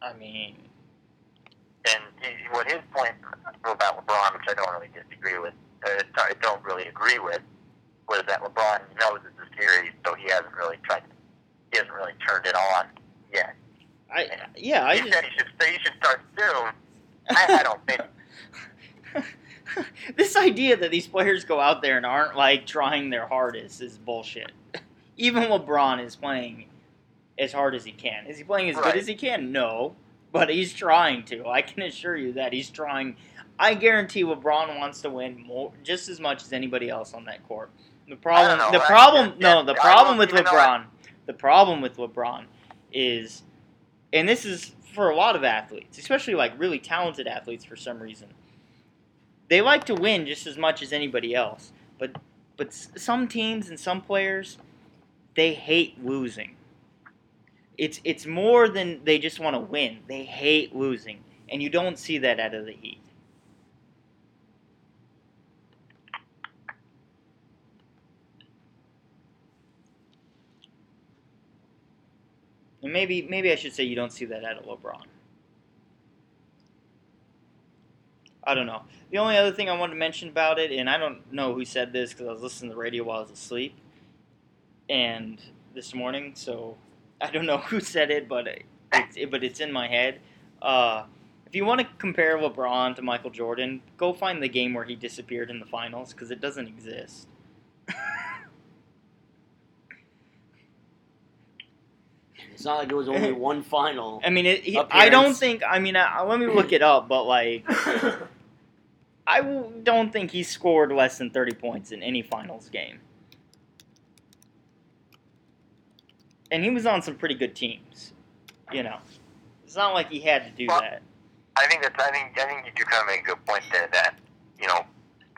I mean, And he, what his point about LeBron, which I don't really disagree with, uh, I don't really agree with, was that LeBron knows it's a series, so he hasn't really tried. He hasn't really turned it on yet. I yeah, I he just said he should. say He should start soon. I, I don't think. <laughs> this idea that these players go out there and aren't like trying their hardest is bullshit. <laughs> Even LeBron is playing as hard as he can. Is he playing as Right. good as he can? No, but he's trying to. I can assure you that he's trying. I guarantee LeBron wants to win more, just as much as anybody else on that court. The problem, know. the problem, yeah, no, the I problem with even know I- LeBron, the problem with LeBron is, and this is for a lot of athletes, especially like really talented athletes for some reason. They like to win just as much as anybody else, but but some teams and some players, they hate losing. It's it's more than they just want to win. They hate losing, and you don't see that out of the Heat. And maybe maybe I should say you don't see that out of LeBron. I don't know. The only other thing I wanted to mention about it, and I don't know who said this because I was listening to the radio while I was asleep, and this morning, so I don't know <laughs> who said it, but it, but it's in my head. Uh, if you want to compare LeBron to Michael Jordan, go find the game where he disappeared in the finals because it doesn't exist. It's not like it was only one final. I mean, it, he, I don't think. I mean, I, let me look it up, but like, <laughs> I don't think he scored less than thirty points in any finals game. And he was on some pretty good teams, you know. It's not like he had to do Well- that. I think that's. I think. I think you do kind of make a good point there. That you know,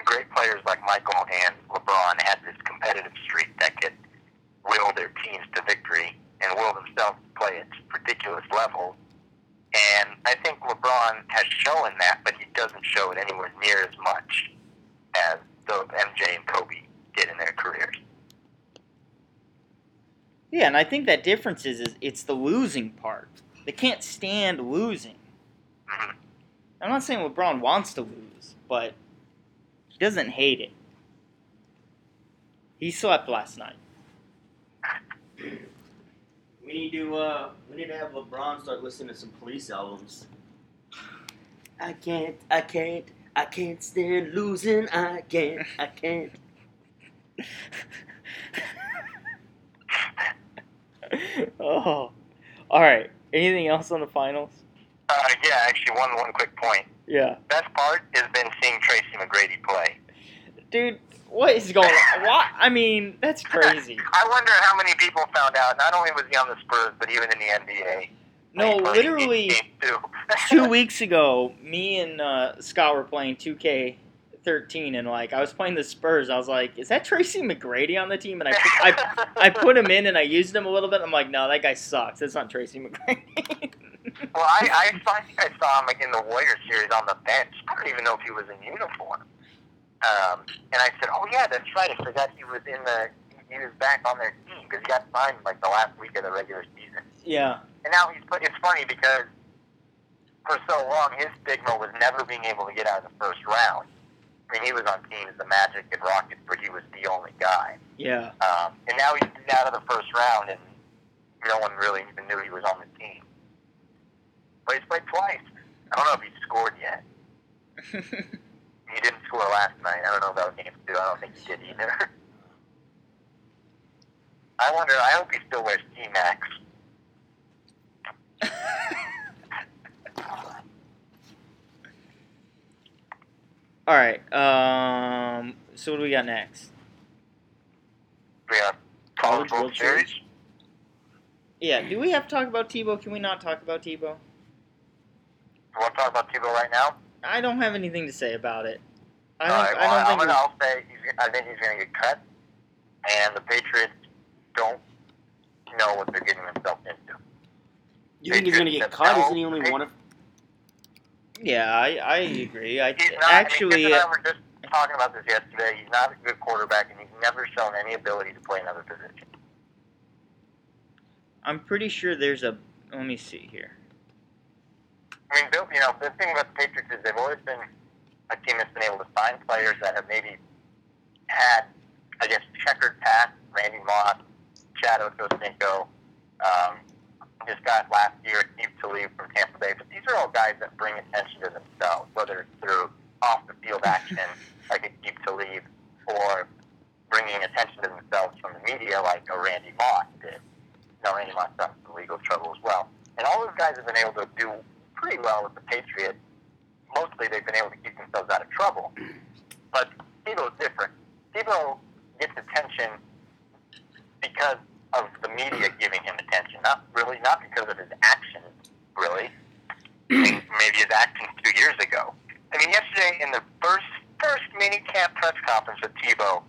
great players like Michael and LeBron had this competitive streak that could will their teams to victory and will themselves play at ridiculous levels. And I think LeBron has shown that, but he doesn't show it anywhere near as much as the MJ and Kobe did in their careers. Yeah, and I think that difference is, is it's the losing part. They can't stand losing. Mhm. I'm not saying LeBron wants to lose, but he doesn't hate it. He slept last night. <laughs> We need to uh, we need to have LeBron start listening to some police albums. I can't, I can't, I can't stand losing. I can't, I <laughs> can't. oh, all right. Anything else on the finals? Uh, yeah, actually, one one quick point. Yeah, Best part has been seeing Tracy McGrady play. dude. What is going on? What? I mean, that's crazy. I wonder how many people found out. Not only was he on the Spurs, but even in the NBA. No, literally <laughs> two weeks ago, me and uh, Scott were playing 2K13, and like I was playing the Spurs. I was like, "Is that Tracy McGrady on the team?" And I put, I, I put him in, and I used him a little bit. I'm like, "No, that guy sucks. That's not Tracy McGrady." Well, I, I, <laughs> saw, I think I saw him like in the Warriors series on the bench. I don't even know if he was in uniform. Um, and I said, "Oh yeah, that's right. I forgot he was in the. He was back on their team because he got signed like the last week of the regular season. yeah, And now he's. put- It's funny because for so long his stigma was never being able to get out of the first round. I mean, he was on teams the Magic and Rockets, but he was the only guy. yeah. Um, and now he's out of the first round, and no one really even knew he was on the team. But he's played twice. I don't know if he's scored yet. <laughs> He didn't score last night. I don't know about game two. I don't think he did either. <laughs> I wonder. I hope he still wears T-Macs. <laughs> All right. Um. So what do we got next? We have College College World World Series. Series? Yeah. Do we have to talk about Tebow? Can we not talk about Tebow? You want to talk about Tebow right now? I don't have anything to say about it. I don't. right. I don't I'm think. gonna. I'll say. He's, I think he's going to get cut, and the Patriots don't know what they're getting themselves into. You think he's gonna get cut? Isn't he only one of? Yeah, I, I agree. I He's not. actually. I mean, Kip and uh, I were just talking about this yesterday. He's not a good quarterback, and he's never shown any ability to play another position. I'm pretty sure there's a. Let me see here. I mean, Bill, you know, the thing about the Patriots is they've always been a team that's been able to find players that have maybe had, I guess, checkered past. Randy Moss, Chad Ochocinco, um, this guy last year, Steve Talib from Tampa Bay. But these are all guys that bring attention to themselves, whether it's through off-the-field action, <laughs> like a Steve Talib, or bringing attention to themselves from the media, like a Randy Moss did. No, Randy Moss got into legal trouble as well. And all those guys have been able to do pretty well with the Patriots. Mostly they've been able to keep themselves out of trouble. <clears throat> But Tebow's different. Tebow gets attention because of the media giving him attention. Not really, not because of his actions, really. <clears throat> Maybe his actions two years ago. I mean, yesterday in the first first mini camp press conference with Tebow,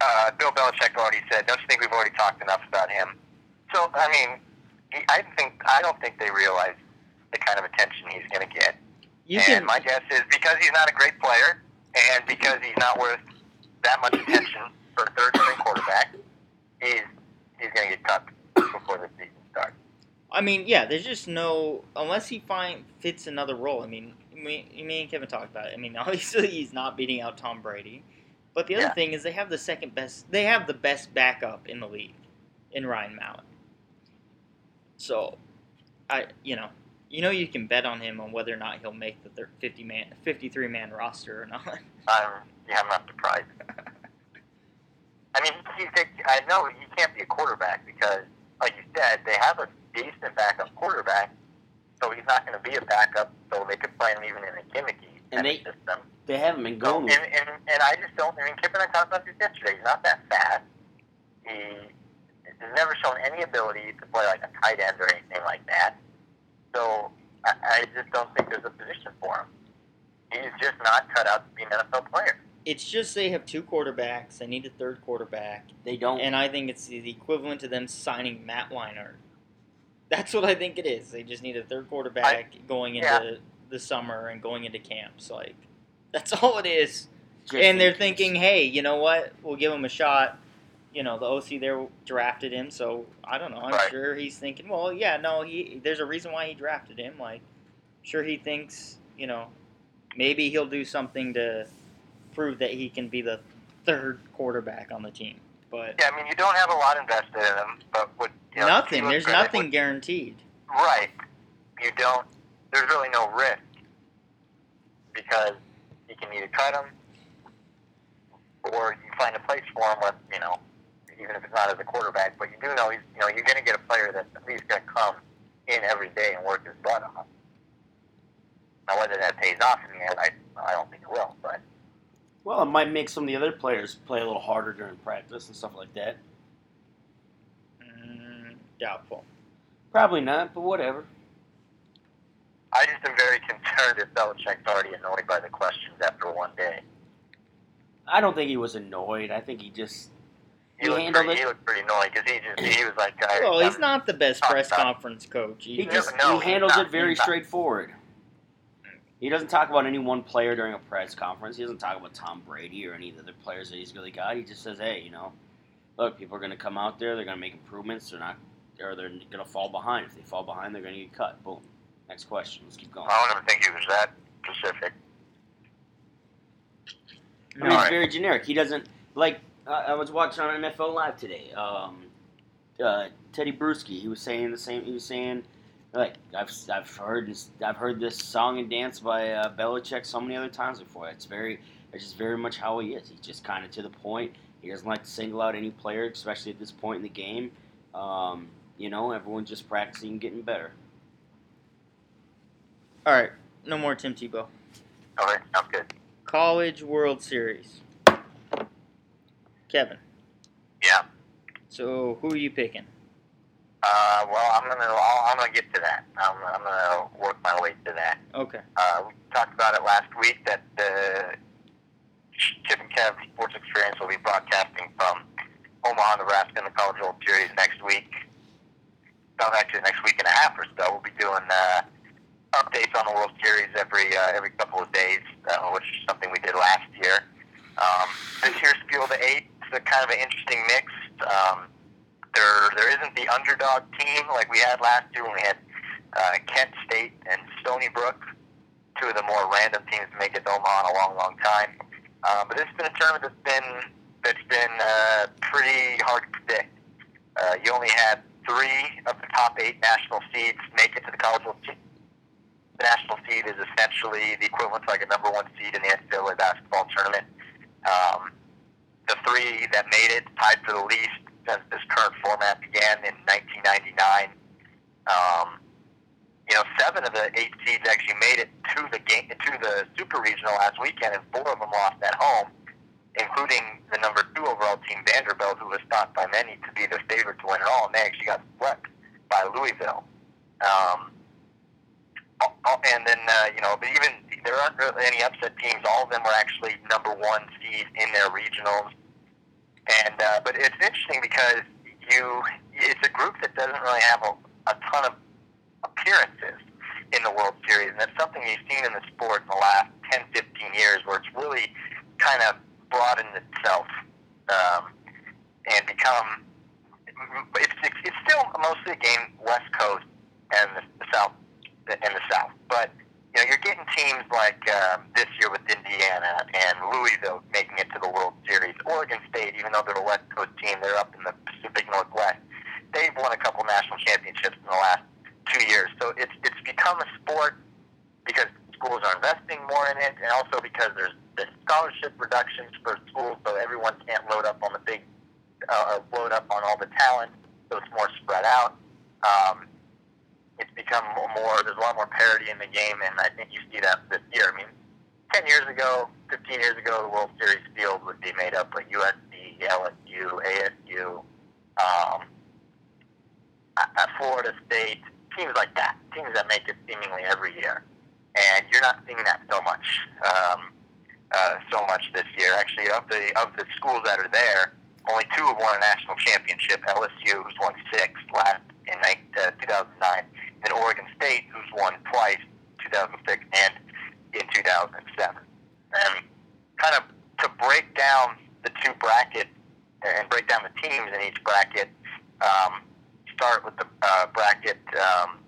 uh, Bill Belichick already said, "Don't you think we've already talked enough about him?" So, I mean, I think I don't think they realize the kind of attention he's going to get. You and can. my guess is because he's not a great player, and because he's not worth that much attention for a third string quarterback, he's he's going to get cut before the season starts. I mean, yeah. There's just no unless he find fits another role. I mean, me, me and Kevin talked about it. I mean, <laughs> obviously he's not beating out Tom Brady, but the other Yeah. thing is they have the second best. They have the best backup in the league, in Ryan Mallett. So, I you know, you know you can bet on him on whether or not he'll make the thir- 50 man, 53 man roster or not. I'm <laughs> um, yeah, I'm not surprised. I mean, he's a, I know he can't be a quarterback because, like you said, they have a decent backup quarterback, so he's not going to be a backup. So they could play him even in a gimmicky And they- system. They haven't been So, going. and, and, and I just don't. I mean, Kip and I talked about this yesterday. He's not that fast. He has never shown any ability to play like a tight end or anything like that. So I, I just don't think there's a position for him. He's just not cut out to be an NFL player. It's just they have two quarterbacks. They need a third quarterback. They don't. And I think it's the equivalent to them signing Matt Leinart. That's what I think it is. They just need a third quarterback going into yeah. the summer and going into camps. Like that's all it is. just and they're in case. thinking, hey, you know what? We'll give him a shot. You know, the OC there drafted him, so I don't know. I'm Right. sure he's thinking, well, yeah, no, he. There's a reason why he drafted him. Like, sure he thinks, you know, maybe he'll do something to prove that he can be the third quarterback on the team. But Yeah, I mean, you don't have a lot invested in him, but what you know, nothing. There's credit, nothing guaranteed. right. You don't. There's really no risk because you can either cut him or you find a place for him with you know, even if it's not as a quarterback. But you do know he's you know you're going to get a player that's at least going to come in every day and work his butt off. Now, whether that pays off in the end, I I don't think it will, but. Well, it might make some of the other players play a little harder during practice and stuff like that. Mm, doubtful. Probably not, but whatever. I just am very concerned if Belichick's already annoyed by the questions after one day. I don't think he was annoyed. I think he just He, He looked, handled pretty, it- he looked pretty annoyed because he just he was like, I, Well, he's I'm- not the best talk press about- conference coach. he just no, he handles not. it very straightforward. He doesn't talk about any one player during a press conference. He doesn't talk about Tom Brady or any of the other players that he's really got. He just says, "Hey, you know, look, people are going to come out there. They're going to make improvements. They're not, or they're going to fall behind. If they fall behind, they're going to get cut. Boom. Next question. Let's keep going. I don't even think he was that specific. I mean, No. it's very generic. He doesn't like. Uh, I was watching on NFL Live today. Um, uh, Tedy Bruschi. He was saying the same. He was saying, like, I've I've heard this. I've heard this song and dance by uh, Belichick so many other times before. It's very. It's just very much how he is. He's just kind of to the point. He doesn't like to single out any player, especially at this point in the game. Um, you know, everyone's just practicing and getting better. All right, no more Tim Tebow. Okay, sounds good. College World Series. Kevin. Yeah. So who are you picking? Uh, well, I'm gonna I'll, I'm gonna get to that. I'm, I'm gonna work my way to that. Okay. Uh, we talked about it last week that the Kip and Kev Sports Experience will be broadcasting from Omaha, Nebraska in the College World Series next week. No, actually, next week and a half or so. We'll be doing uh, updates on the World Series every uh, every couple of days, uh, which is something we did last year. Um, this year's Field of Eight a kind of an interesting mix. Um, there there isn't the underdog team like we had last year when we had uh, Kent State and Stony Brook two of the more random teams to make it to Omaha in a long, long time. Uh, but this has been a tournament that's been that's been uh, pretty hard to predict. Uh, you only had three of the top eight national seeds make it to the College World Series. The national seed is essentially the equivalent to like a number one seed in the NCAA basketball tournament. Um, the three that made it tied for the least since this current format began in 1999. Um, you know, seven of the eight seeds actually made it to the game to the Super Regional last weekend, and four of them lost at home, including the number two overall team Vanderbilt, who was thought by many to be the favorite to win it all, and they actually got swept by Louisville. Um, and then uh, you know, but even there aren't really any upset teams. All of them were actually number one seed in their regionals. And uh, but it's interesting because you it's a group that doesn't really have a, a ton of appearances in the World Series, and that's something you've seen in the sport in the last 10, 15 years, where it's really kind of broadened itself um, and become. It's, it's, still mostly a game West Coast and the South and the South, but you know you're getting teams like um, this year with Indiana and Louisville making it to the World Series. Oregon State, even though they're a West Coast team, they're up in the Pacific Northwest. They've won a couple national championships in the last two years. So it's it's become a sport because schools are investing more in it, and also because there's the scholarship reductions for schools, so everyone can't load up on the big uh, load up on all the talent, so it's more spread out. Um, it's become more. There's a lot more parity in the game, and I think you see that this year. I mean, ten years ago, fifteen years ago, the World Series field would be made up of USC, LSU, ASU. Um, at Florida State, teams like that, teams that make it seemingly every year, and you're not seeing that so much, um, uh, so much this year. Actually, of the of the schools that are there, only two have won a national championship. LSU, who's won six last in uh, 2009, and Oregon State, who's won twice, 2006 and in 2007. And kind of to break down the two brackets and break down the teams in each bracket. Um, start with the uh, bracket um,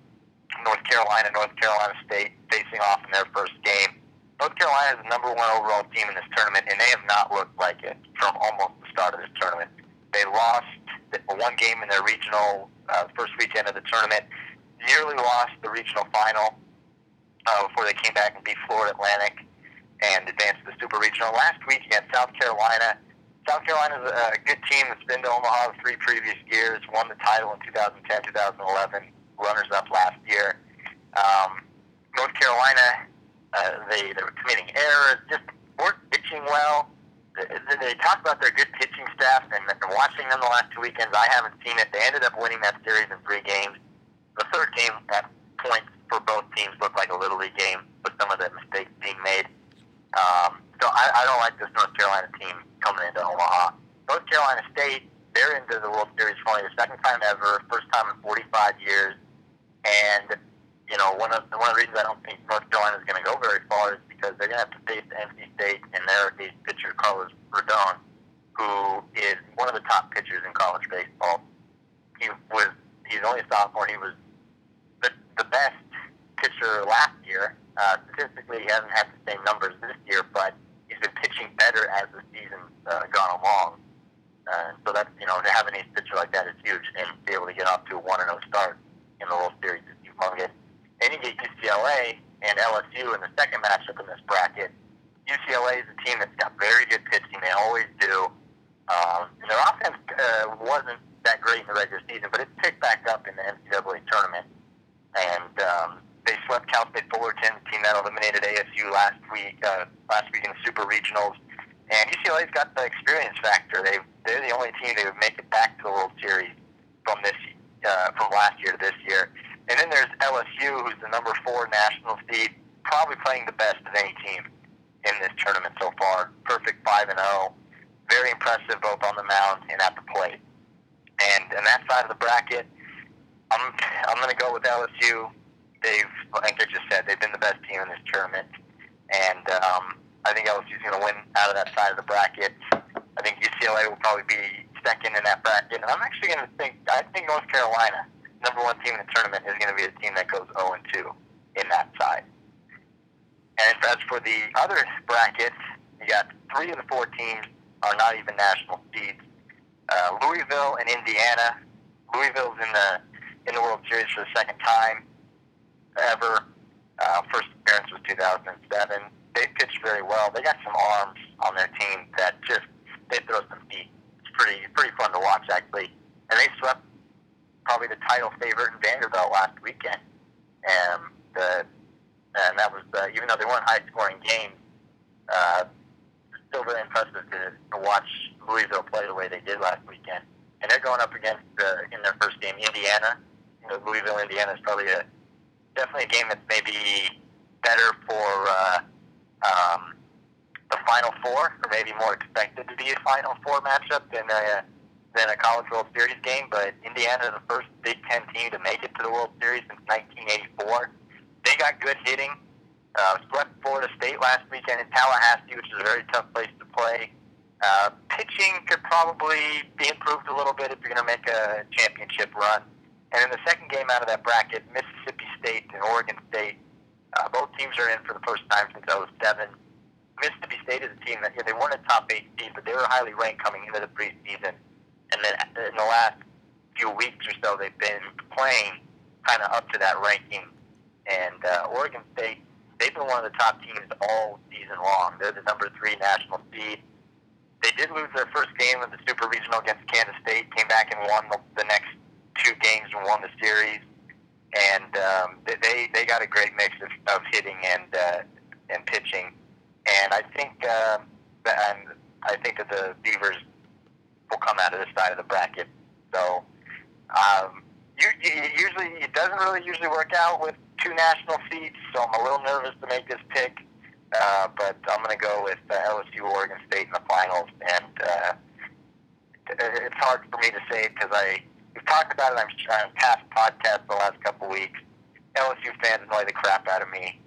North Carolina, North Carolina State facing off in their first game. North Carolina is the number one overall team in this tournament, and they have not looked like it from almost the start of this tournament. They lost one game in their regional uh, first weekend of the tournament, nearly lost the regional final uh, before they came back and beat Florida Atlantic and advanced to the Super Regional last week against South Carolina. South Carolina's a good team that's been to Omaha three previous years, won the title in 2010, 2011, runners up last year. Um, North Carolina, uh, they, they were committing errors, just weren't pitching well. They, talk about their good pitching staff, and, watching them the last two weekends, I haven't seen it. They ended up winning that series in three games. The third game at points for both teams looked like a little league game with some of the mistakes being made. Um, so I, I don't like this North Carolina team coming into Omaha. North Carolina State, they're into the World Series for only the second time ever, first time in 45 years. And, you know, one of, one of the reasons I don't think North Carolina is going to go very far is because they're going to have to face NC State and their ace pitcher, Carlos Rodon, who is one of the top pitchers in college baseball. He was, he's only a sophomore. He was the, the best pitcher last year. Uh, statistically, he hasn't had the same numbers this year, but he's been pitching better as the season's uh, gone along. Uh, so that's, you know, to have an ace pitcher like that is huge, and be able to get off to a 1 0 start in the World Series is humongous. Then you get UCLA and LSU in the second matchup in this bracket. UCLA is a team that's got very good pitching. They always do. Um, and their offense uh, wasn't that great in the regular season, but it picked back up in the NCAA tournament. And um, they swept Cal State Fullerton, the team that eliminated ASU last week, uh, last week in the Super Regionals. And UCLA's got the experience factor. They they're the only team that would make it back to the World Series from this uh, from last year to this year. And then there's LSU, who's the number four national seed, probably playing the best of any team in this tournament so far. Perfect five and zero, very impressive both on the mound and at the plate. And and that side of the bracket, I'm I'm going to go with LSU. They've, like I just said, they've been the best team in this tournament, and um, I think LSU's going to win out of that side of the bracket. I think UCLA will probably be second in that bracket, and I'm actually going to think I think North Carolina, number one team in the tournament, is going to be a team that goes 0 and 2 in that side. And as for the other brackets, you got three of the four teams are not even national seeds. Uh, Louisville and Indiana. Louisville's in the in the World Series for the second time ever. Uh, first appearance was 2007. They pitched very well. They got some arms on their team that just they throw some feet. It's pretty pretty fun to watch actually. And they swept probably the title favorite in Vanderbilt last weekend. And the and that was uh, even though they weren't high scoring games, uh, still very impressive to, to watch Louisville play the way they did last weekend. And they're going up against uh, in their first game Indiana. You know, Louisville, Indiana is probably a definitely a game that's maybe better for uh, um, the Final Four, or maybe more expected to be a Final Four matchup than a than a College World Series game. But Indiana the first Big Ten team to make it to the World Series since 1984. They got good hitting. Uh, swept Florida State last weekend in Tallahassee, which is a very tough place to play. Uh, pitching could probably be improved a little bit if you're going to make a championship run. And in the second game out of that bracket, Mississippi State and Oregon State, uh, both teams are in for the first time since 07. Mississippi State is a team that yeah, they weren't a top eight seed, but they were highly ranked coming into the preseason. And then in the last few weeks or so, they've been playing kind of up to that ranking. And uh, Oregon State, they've been one of the top teams all season long. They're the number three national seed. They did lose their first game of the Super Regional against Kansas State, came back and won the, next two games and won the series. And um, they they got a great mix of, of hitting and uh, and pitching. And I think that, and I think that the Beavers will come out of this side of the bracket. So um, you, you, usually it doesn't really usually work out with two national seeds. So I'm a little nervous to make this pick. Uh, but I'm going to go with uh, LSU, Oregon State in the finals, and uh, it's hard for me to say because I we've talked about it I'm on past podcasts the last couple weeks. LSU fans annoy the crap out of me,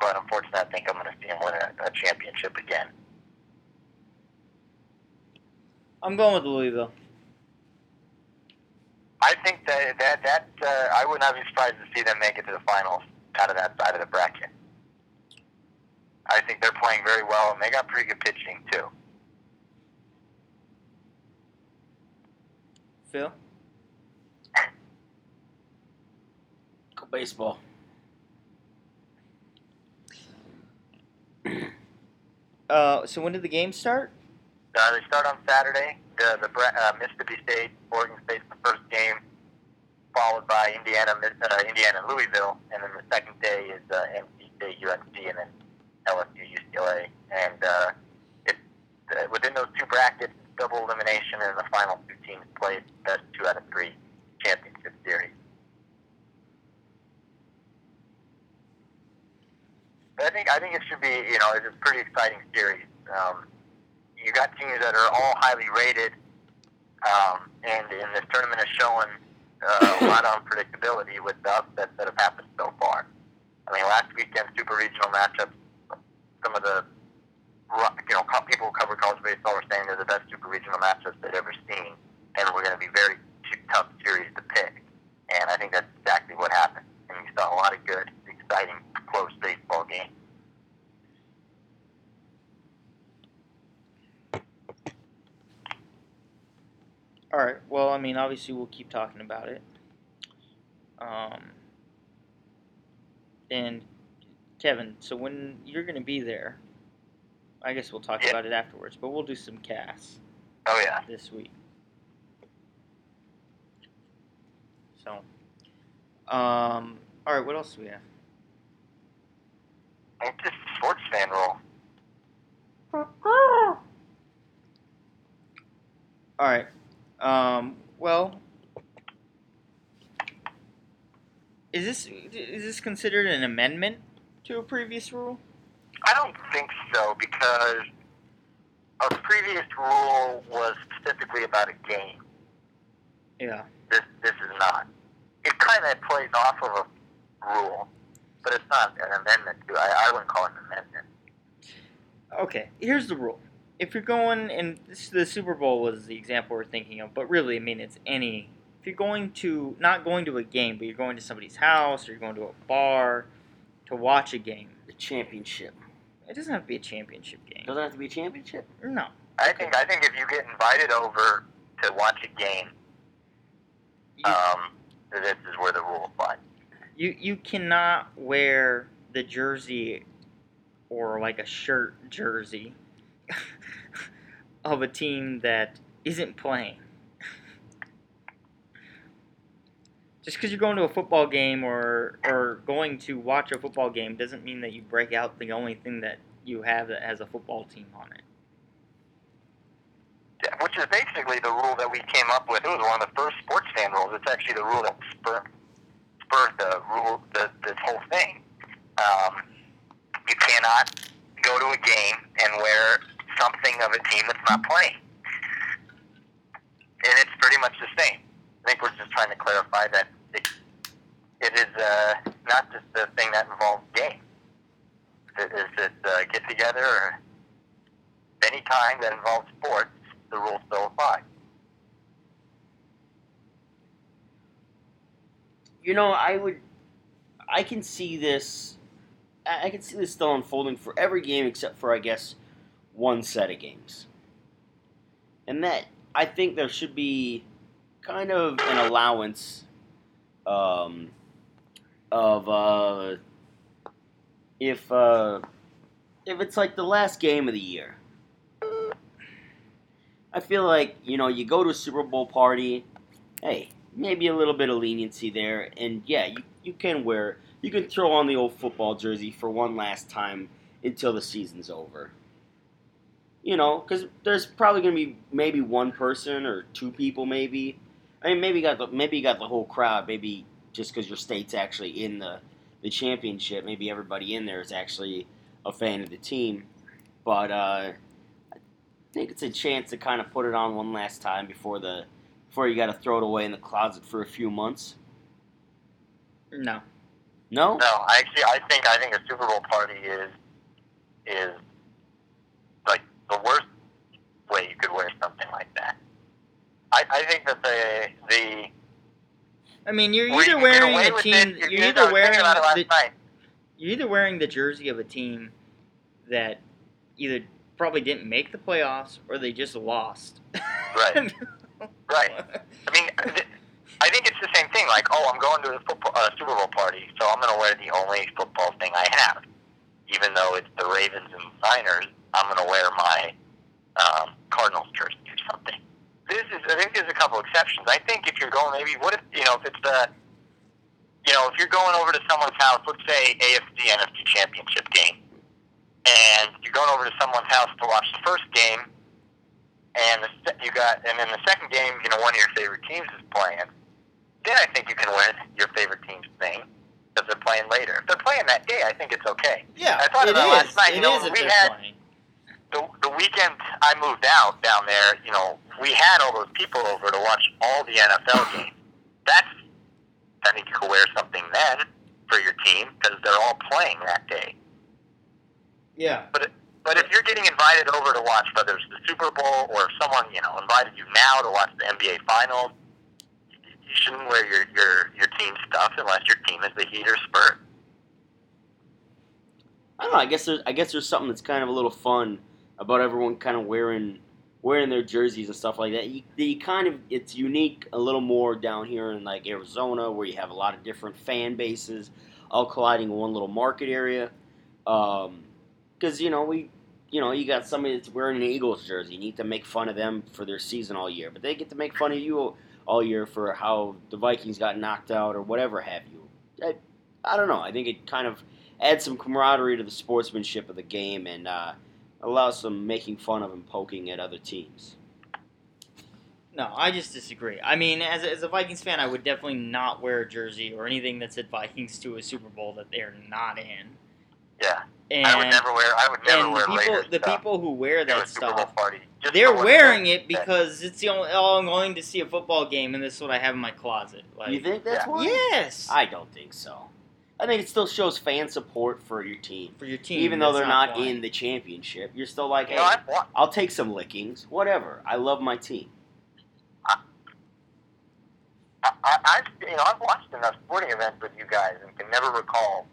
but unfortunately, I think I'm going to see them win a, a championship again. I'm going with Louisville. I think that that that uh, I would not be surprised to see them make it to the finals out of that side of the bracket. I think they're playing very well, and they got pretty good pitching too. Phil? Go baseball. Uh, so when did the game start? Uh, they start on Saturday. The the uh, Mississippi State, Oregon State's the first game, followed by Indiana, uh, Indiana, Louisville, and then the second day is uh, NC State, UNC, and then LSU, UCLA. And uh, it, uh, within those two brackets, double elimination, and the final two teams play best two out of three championship series. But I think I think it should be you know it's a pretty exciting series. Um, you got teams that are all highly rated, um, and in this tournament is showing uh, a lot of unpredictability with the upsets that have happened so far. I mean, last weekend super regional matchups, some of the you know people who cover college baseball were saying they're the best super regional matchups they've ever seen, and we're going to be very tough series to pick. And I think that's exactly what happened. And we saw a lot of good, exciting, close baseball games. All right. Well, I mean, obviously we'll keep talking about it. Um, and Kevin, so when you're going to be there, I guess we'll talk Yeah. about it afterwards. But we'll do some casts Oh yeah. this week. So, um, all right. What else do we have? It's just sports fan rule. All right. Um, well, is this is this considered an amendment to a previous rule? I don't think so because our previous rule was specifically about a game. Yeah. This this is not. It kind of plays off of a rule, but it's not an amendment to. I, I wouldn't call it an amendment. Okay. Here's the rule. If you're going, and this, the Super Bowl was the example we're thinking of, but really, I mean, it's any. If you're going to not going to a game, but you're going to somebody's house or you're going to a bar to watch a game, The championship. it doesn't have to be a championship game. Doesn't have to be a championship. No. I think I think if you get invited over to watch a game, You, um, this is where the rule applies. you you cannot wear the jersey or like a shirt jersey <laughs> of a team that isn't playing. <laughs> Just because you're going to a football game or or going to watch a football game doesn't mean that you break out the only thing that you have that has a football team on it. Yeah, Which is basically the rule that we came up with. It was one of the first sports fan rules. It's actually the rule that spurred, spurred the rule, the, this whole thing. Um, you cannot go to a game and wear something of a team that's not playing. And it's pretty much the same. I think we're just trying to clarify that it, it is uh, not just the thing that involves game. Is it uh, get together or any time that involves sports, the rules still apply. You know, I would, I can see this, I can see this still unfolding for every game except for I guess one set of games, and that I think there should be kind of an allowance um, of uh, if uh, if it's like the last game of the year. I feel like you know you go to a Super Bowl party. Hey, maybe a little bit of leniency there, and yeah, you, you can wear you can throw on the old football jersey for one last time until the season's over. You know, because there's probably gonna be maybe one person or two people, maybe. I mean, maybe you got the maybe you got the whole crowd. Maybe just because your state's actually in the the championship, maybe everybody in there is actually a fan of the team. But uh, I think it's a chance to kind of put it on one last time before the before you got to throw it away in the closet for a few months. No. No, No, I actually I think I think a Super Bowl party is is like the worst way you could wear something like that. I, I think that the the I mean, you're either wearing with team. it, You're either wearing thinking about it last the, night. you're either wearing the jersey of a team that either probably didn't make the playoffs or they just lost. Right. <laughs> Right. I mean, th- I think it's the same thing. Like, oh, I'm going to a football, uh, Super Bowl party, so I'm going to wear the only football thing I have. Even though it's the Ravens and Niners, I'm going to wear my um, Cardinals jersey or something. This is, I think there's a couple exceptions. I think if you're going, maybe, what if, you know, if it's the, you know, if you're going over to someone's house, let's say AFC NFC Championship game, and you're going over to someone's house to watch the first game, and the, you got, and then the second game, you know, one of your favorite teams is playing. Then I think you can wear your favorite team's thing because they're playing later. If they're playing that day, I think it's okay. yeah, I thought about last night, It you know, is we had- playing. The the weekend I moved out down there, you know, we had all those people over to watch all the NFL <sighs> games. That's, I think you could wear something then for your team because they're all playing that day. Yeah. But but if you're getting invited over to watch whether it's the Super Bowl or if someone, you know, invited you now to watch the NBA Finals, you shouldn't wear your, your, your team stuff unless your team is the Heat or Spurs. I don't know. I guess there's I guess there's something that's kind of a little fun about everyone kind of wearing wearing their jerseys and stuff like that. You kind of it's unique a little more down here in like Arizona where you have a lot of different fan bases all colliding in one little market area. Because you know we you know you got somebody that's wearing an Eagles jersey. You need to make fun of them for their season all year, but they get to make fun of you all year for how the Vikings got knocked out or whatever have you. I, I don't know. I think it kind of adds some camaraderie to the sportsmanship of the game and uh, allows some making fun of and poking at other teams. No, I just disagree. I mean, as a, as a Vikings fan, I would definitely not wear a jersey or anything that said Vikings to a Super Bowl that they're not in. Yeah, And, I would never wear. I would never and wear the people, the stuff people who wear that Super Bowl stuff, party. They're wearing it because it's the only. Oh, I'm going to see a football game, and this is what I have in my closet. Like, you think that's yeah. why? Yes. I don't think so. I think it still shows fan support for your team. for your team, Even though they're not, why. in the championship, you're still like, hey, know, I've, wa- I'll take some lickings, whatever. I love my team. I, I, I've you know I've watched enough sporting events with you guys and can never recall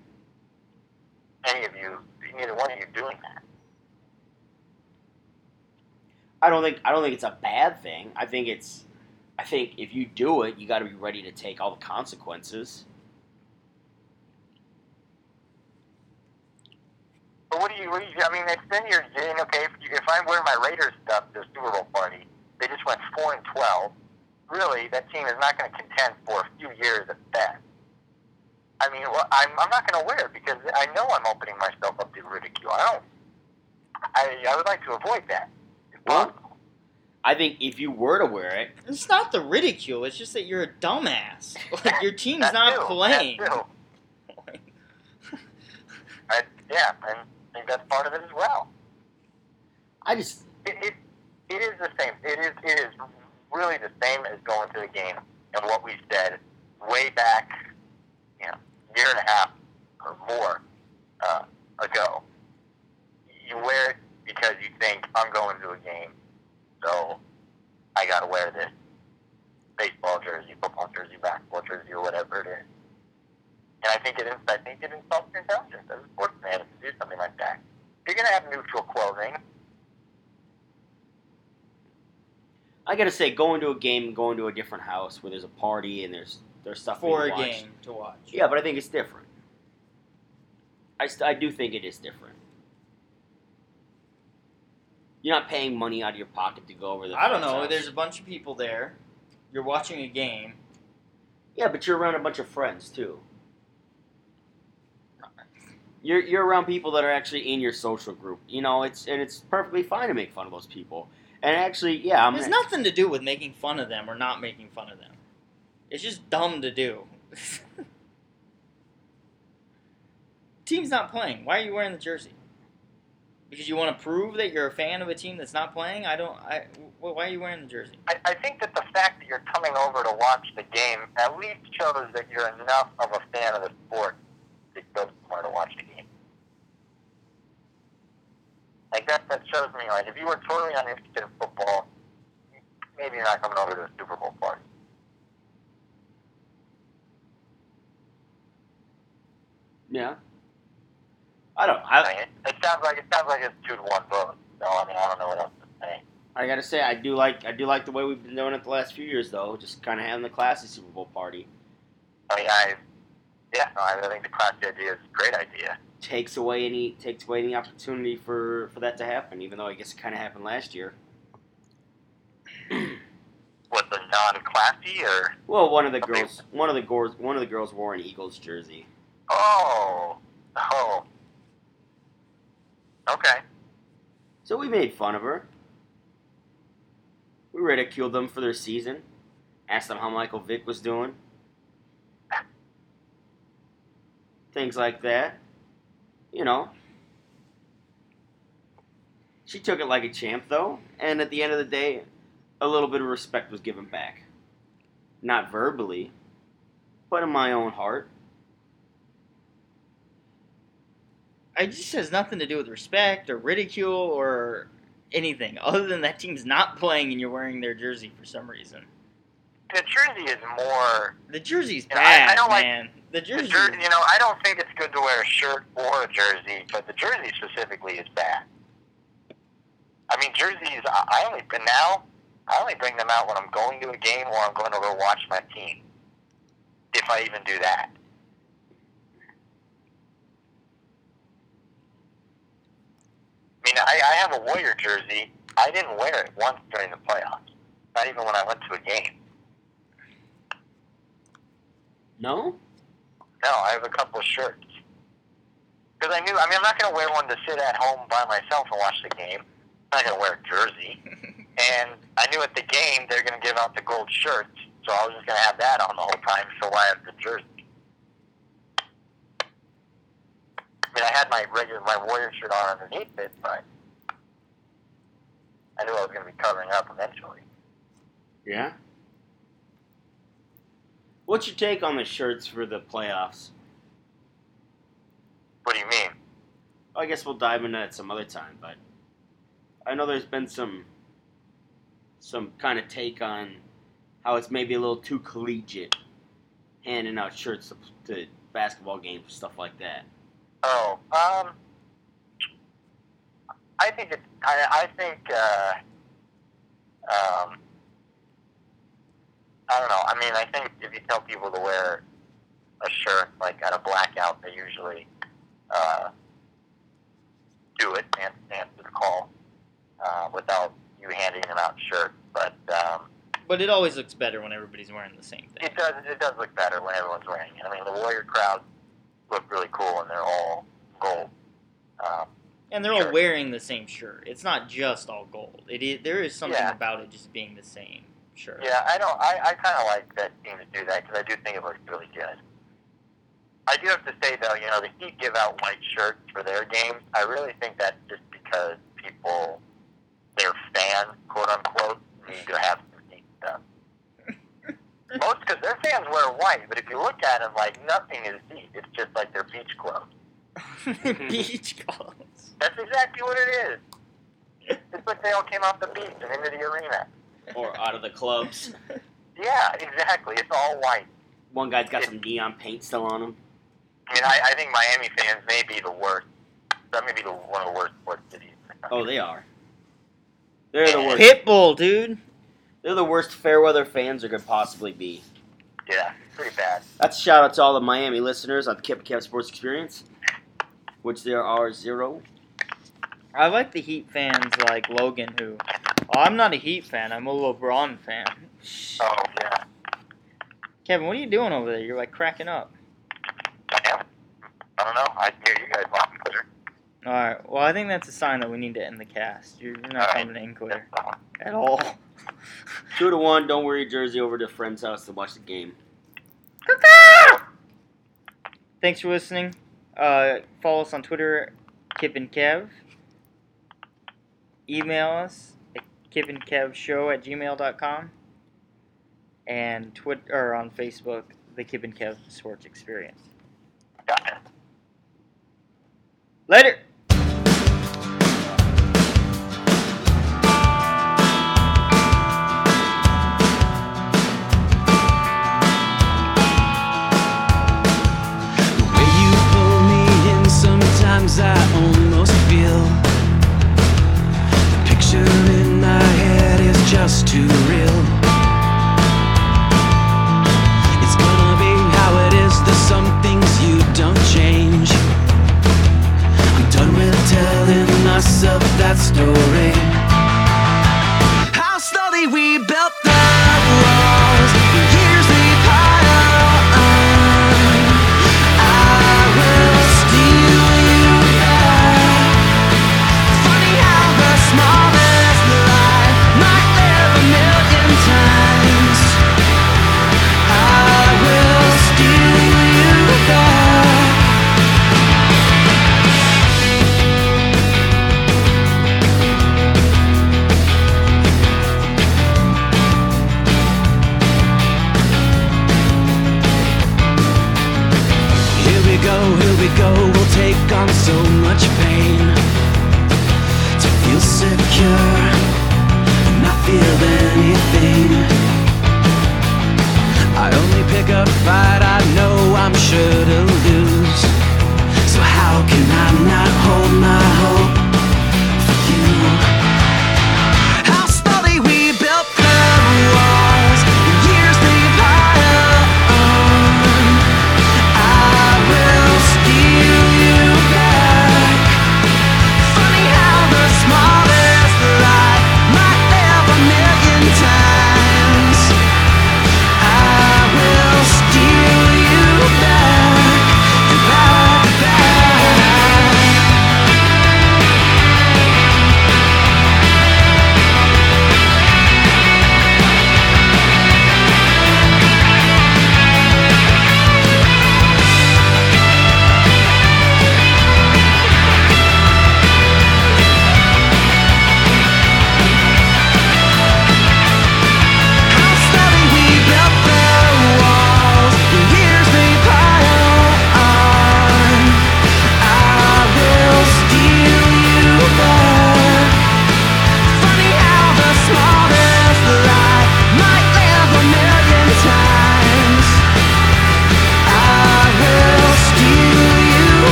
any of you, neither one of you, doing that. I don't think I don't think it's a bad thing. I think it's I think if you do it, you got to be ready to take all the consequences. But what do you? What do you I mean, it's then you're saying, okay, if, you, if I wear my Raiders stuff to a Super Bowl party, they just went four and twelve. Really, that team is not going to contend for a few years at best. I mean, well, I'm, I'm not going to wear it because I know I'm opening myself up to ridicule. I don't. I, I would like to avoid that. Well. I think if you were to wear it, It's not the ridicule. It's just that you're a dumbass. <laughs> Like your team's not too, playing. That <laughs> <laughs> too. I, yeah, and I think that's part of it as well. I just It, it, it is the same. It is, it is really the same as going to the game and what we said way back, you know, year and a half or more uh, ago. You wear it because you think I'm going to a game, so I got to wear this baseball jersey, football jersey, basketball jersey, or whatever it is. And I think it is. I think it insults your intelligence as a sportsman to do something like that. If you're going to have neutral clothing, I gotta say, going to a game, going to a different house where there's a party and there's there's stuff for being a watched. game to watch. Yeah, but I think it's different. I, st- I do think it is different. You're not paying money out of your pocket to go over the. I don't know. house. There's a bunch of people there. You're watching a game. Yeah, but you're around a bunch of friends too. You're you're around people that are actually in your social group. You know, it's and it's perfectly fine to make fun of those people. And actually, yeah, I'm It has nothing to do with making fun of them or not making fun of them. It's just dumb to do. <laughs> Team's not playing. Why are you wearing the jersey? Because you want to prove that you're a fan of a team that's not playing? I don't. I. wh- Why are you wearing the jersey? I, I think that the fact that you're coming over to watch the game at least shows that you're enough of a fan of the sport to go somewhere to watch the game. Like that, that shows me like if you were totally uninterested in football, maybe you're not coming over to the Super Bowl party. yeah. I don't. I I, mean, it's sounds like it sounds like it's two to one vote. So I mean, I don't know what else to say. I gotta say, I do like I do like the way we've been doing it the last few years, though. Just kind of having the classy Super Bowl party I mean, I yeah, no, I think the classy idea is a great idea. Takes away any takes away any opportunity for for that to happen. Even though I guess it kind of happened last year. <clears throat> What the non-classy or Well, one of the girls, one of the girls, one of the girls wore an Eagles jersey. oh oh okay. So we made fun of her. We ridiculed them for their season. Asked them how Michael Vick was doing. <laughs> Things like that. You know. She took it like a champ, though, and at the end of the day, a little bit of respect was given back. Not verbally, but in my own heart. It just has nothing to do with respect or ridicule or anything other than that team's not playing and you're wearing their jersey for some reason. The jersey is more. The jersey's Yeah, I- I bad, don't like- man. the The jersey. jersey, you know, I don't think it's good to wear a shirt or a jersey, but the jersey specifically is bad. I mean, jerseys. I I only and now I only bring them out when I'm going to a game or I'm going to go watch my team. If I even do that. I mean, I, I have a Warrior jersey. I didn't wear it once during the playoffs. Not even when I went to a game. No? No, I have a couple of shirts. Because I knew, I mean, I'm not going to wear one to sit at home by myself and watch the game. I'm not going to wear a jersey. <laughs> and I knew at the game they're going to give out the gold shirts, so I was just going to have that on the whole time, so why have the jersey? I mean, I had my regular, my Warrior shirt on underneath it, but I knew I was going to be covering up eventually. Yeah. What's your take on the shirts for the playoffs? What do you mean? I guess we'll dive into that some other time, but I know there's been some some kind of take on how it's maybe a little too collegiate handing out shirts to, to basketball games and stuff like that. Oh, um, I think it. I, I think. Uh, um, I don't know. I mean, I think if you tell people to wear a shirt like at a blackout, they usually uh, do it and answer the call uh, without you handing them out shirts. But um, but it always looks better when everybody's wearing the same thing. it does. It does look better when everyone's wearing it. I mean, the Warrior crowd look really cool, and they're all gold. Um, And they're all wearing the same shirt. It's not just all gold. It is, there is something Yeah. about it just being the same shirt. Yeah, I don't. I, I kind of like that teams do that because I do think it looks really good. I do have to say though, you know, the Heat give out white shirts for their games. I really think that's just because people, their fans, quote unquote, need to have some Heat stuff. <laughs> Most because their fans wear white, but if you look at them, like nothing is Heat. It's just like their beach clothes. <laughs> Beach clothes. That's exactly what it is. It's like they all came off the beach and into the arena. Or out of the clubs. Yeah, exactly. It's all white. One guy's got some neon paint still on him. I mean, I, I think Miami fans may be the worst. That may be the, one of the worst sports cities. in the country. Oh, they are. They're the worst. Pitbull, dude. They're the worst fair weather fans there could possibly be. Yeah, pretty bad. That's a shout out to all the Miami listeners on the Kip and Kev Sports Experience, which there are zero. I like the Heat fans like Logan, who. Oh, I'm not a Heat fan. I'm a LeBron fan. Oh, yeah. Kevin, what are you doing over there? You're like cracking up. I am. I don't know. I hear you guys laughing Twitter. All right. Well, I think that's a sign that we need to end the cast. You're, you're not All right. coming in clear at all. Two to one. Don't worry, jersey over to a friend's house to watch the game. <laughs> Thanks for listening. Uh, follow us on Twitter, Kip and Kev. Email us at kipandkevshow at gmail.com. And Twitter or on Facebook, the and Kev Sports Experience. Later. that story.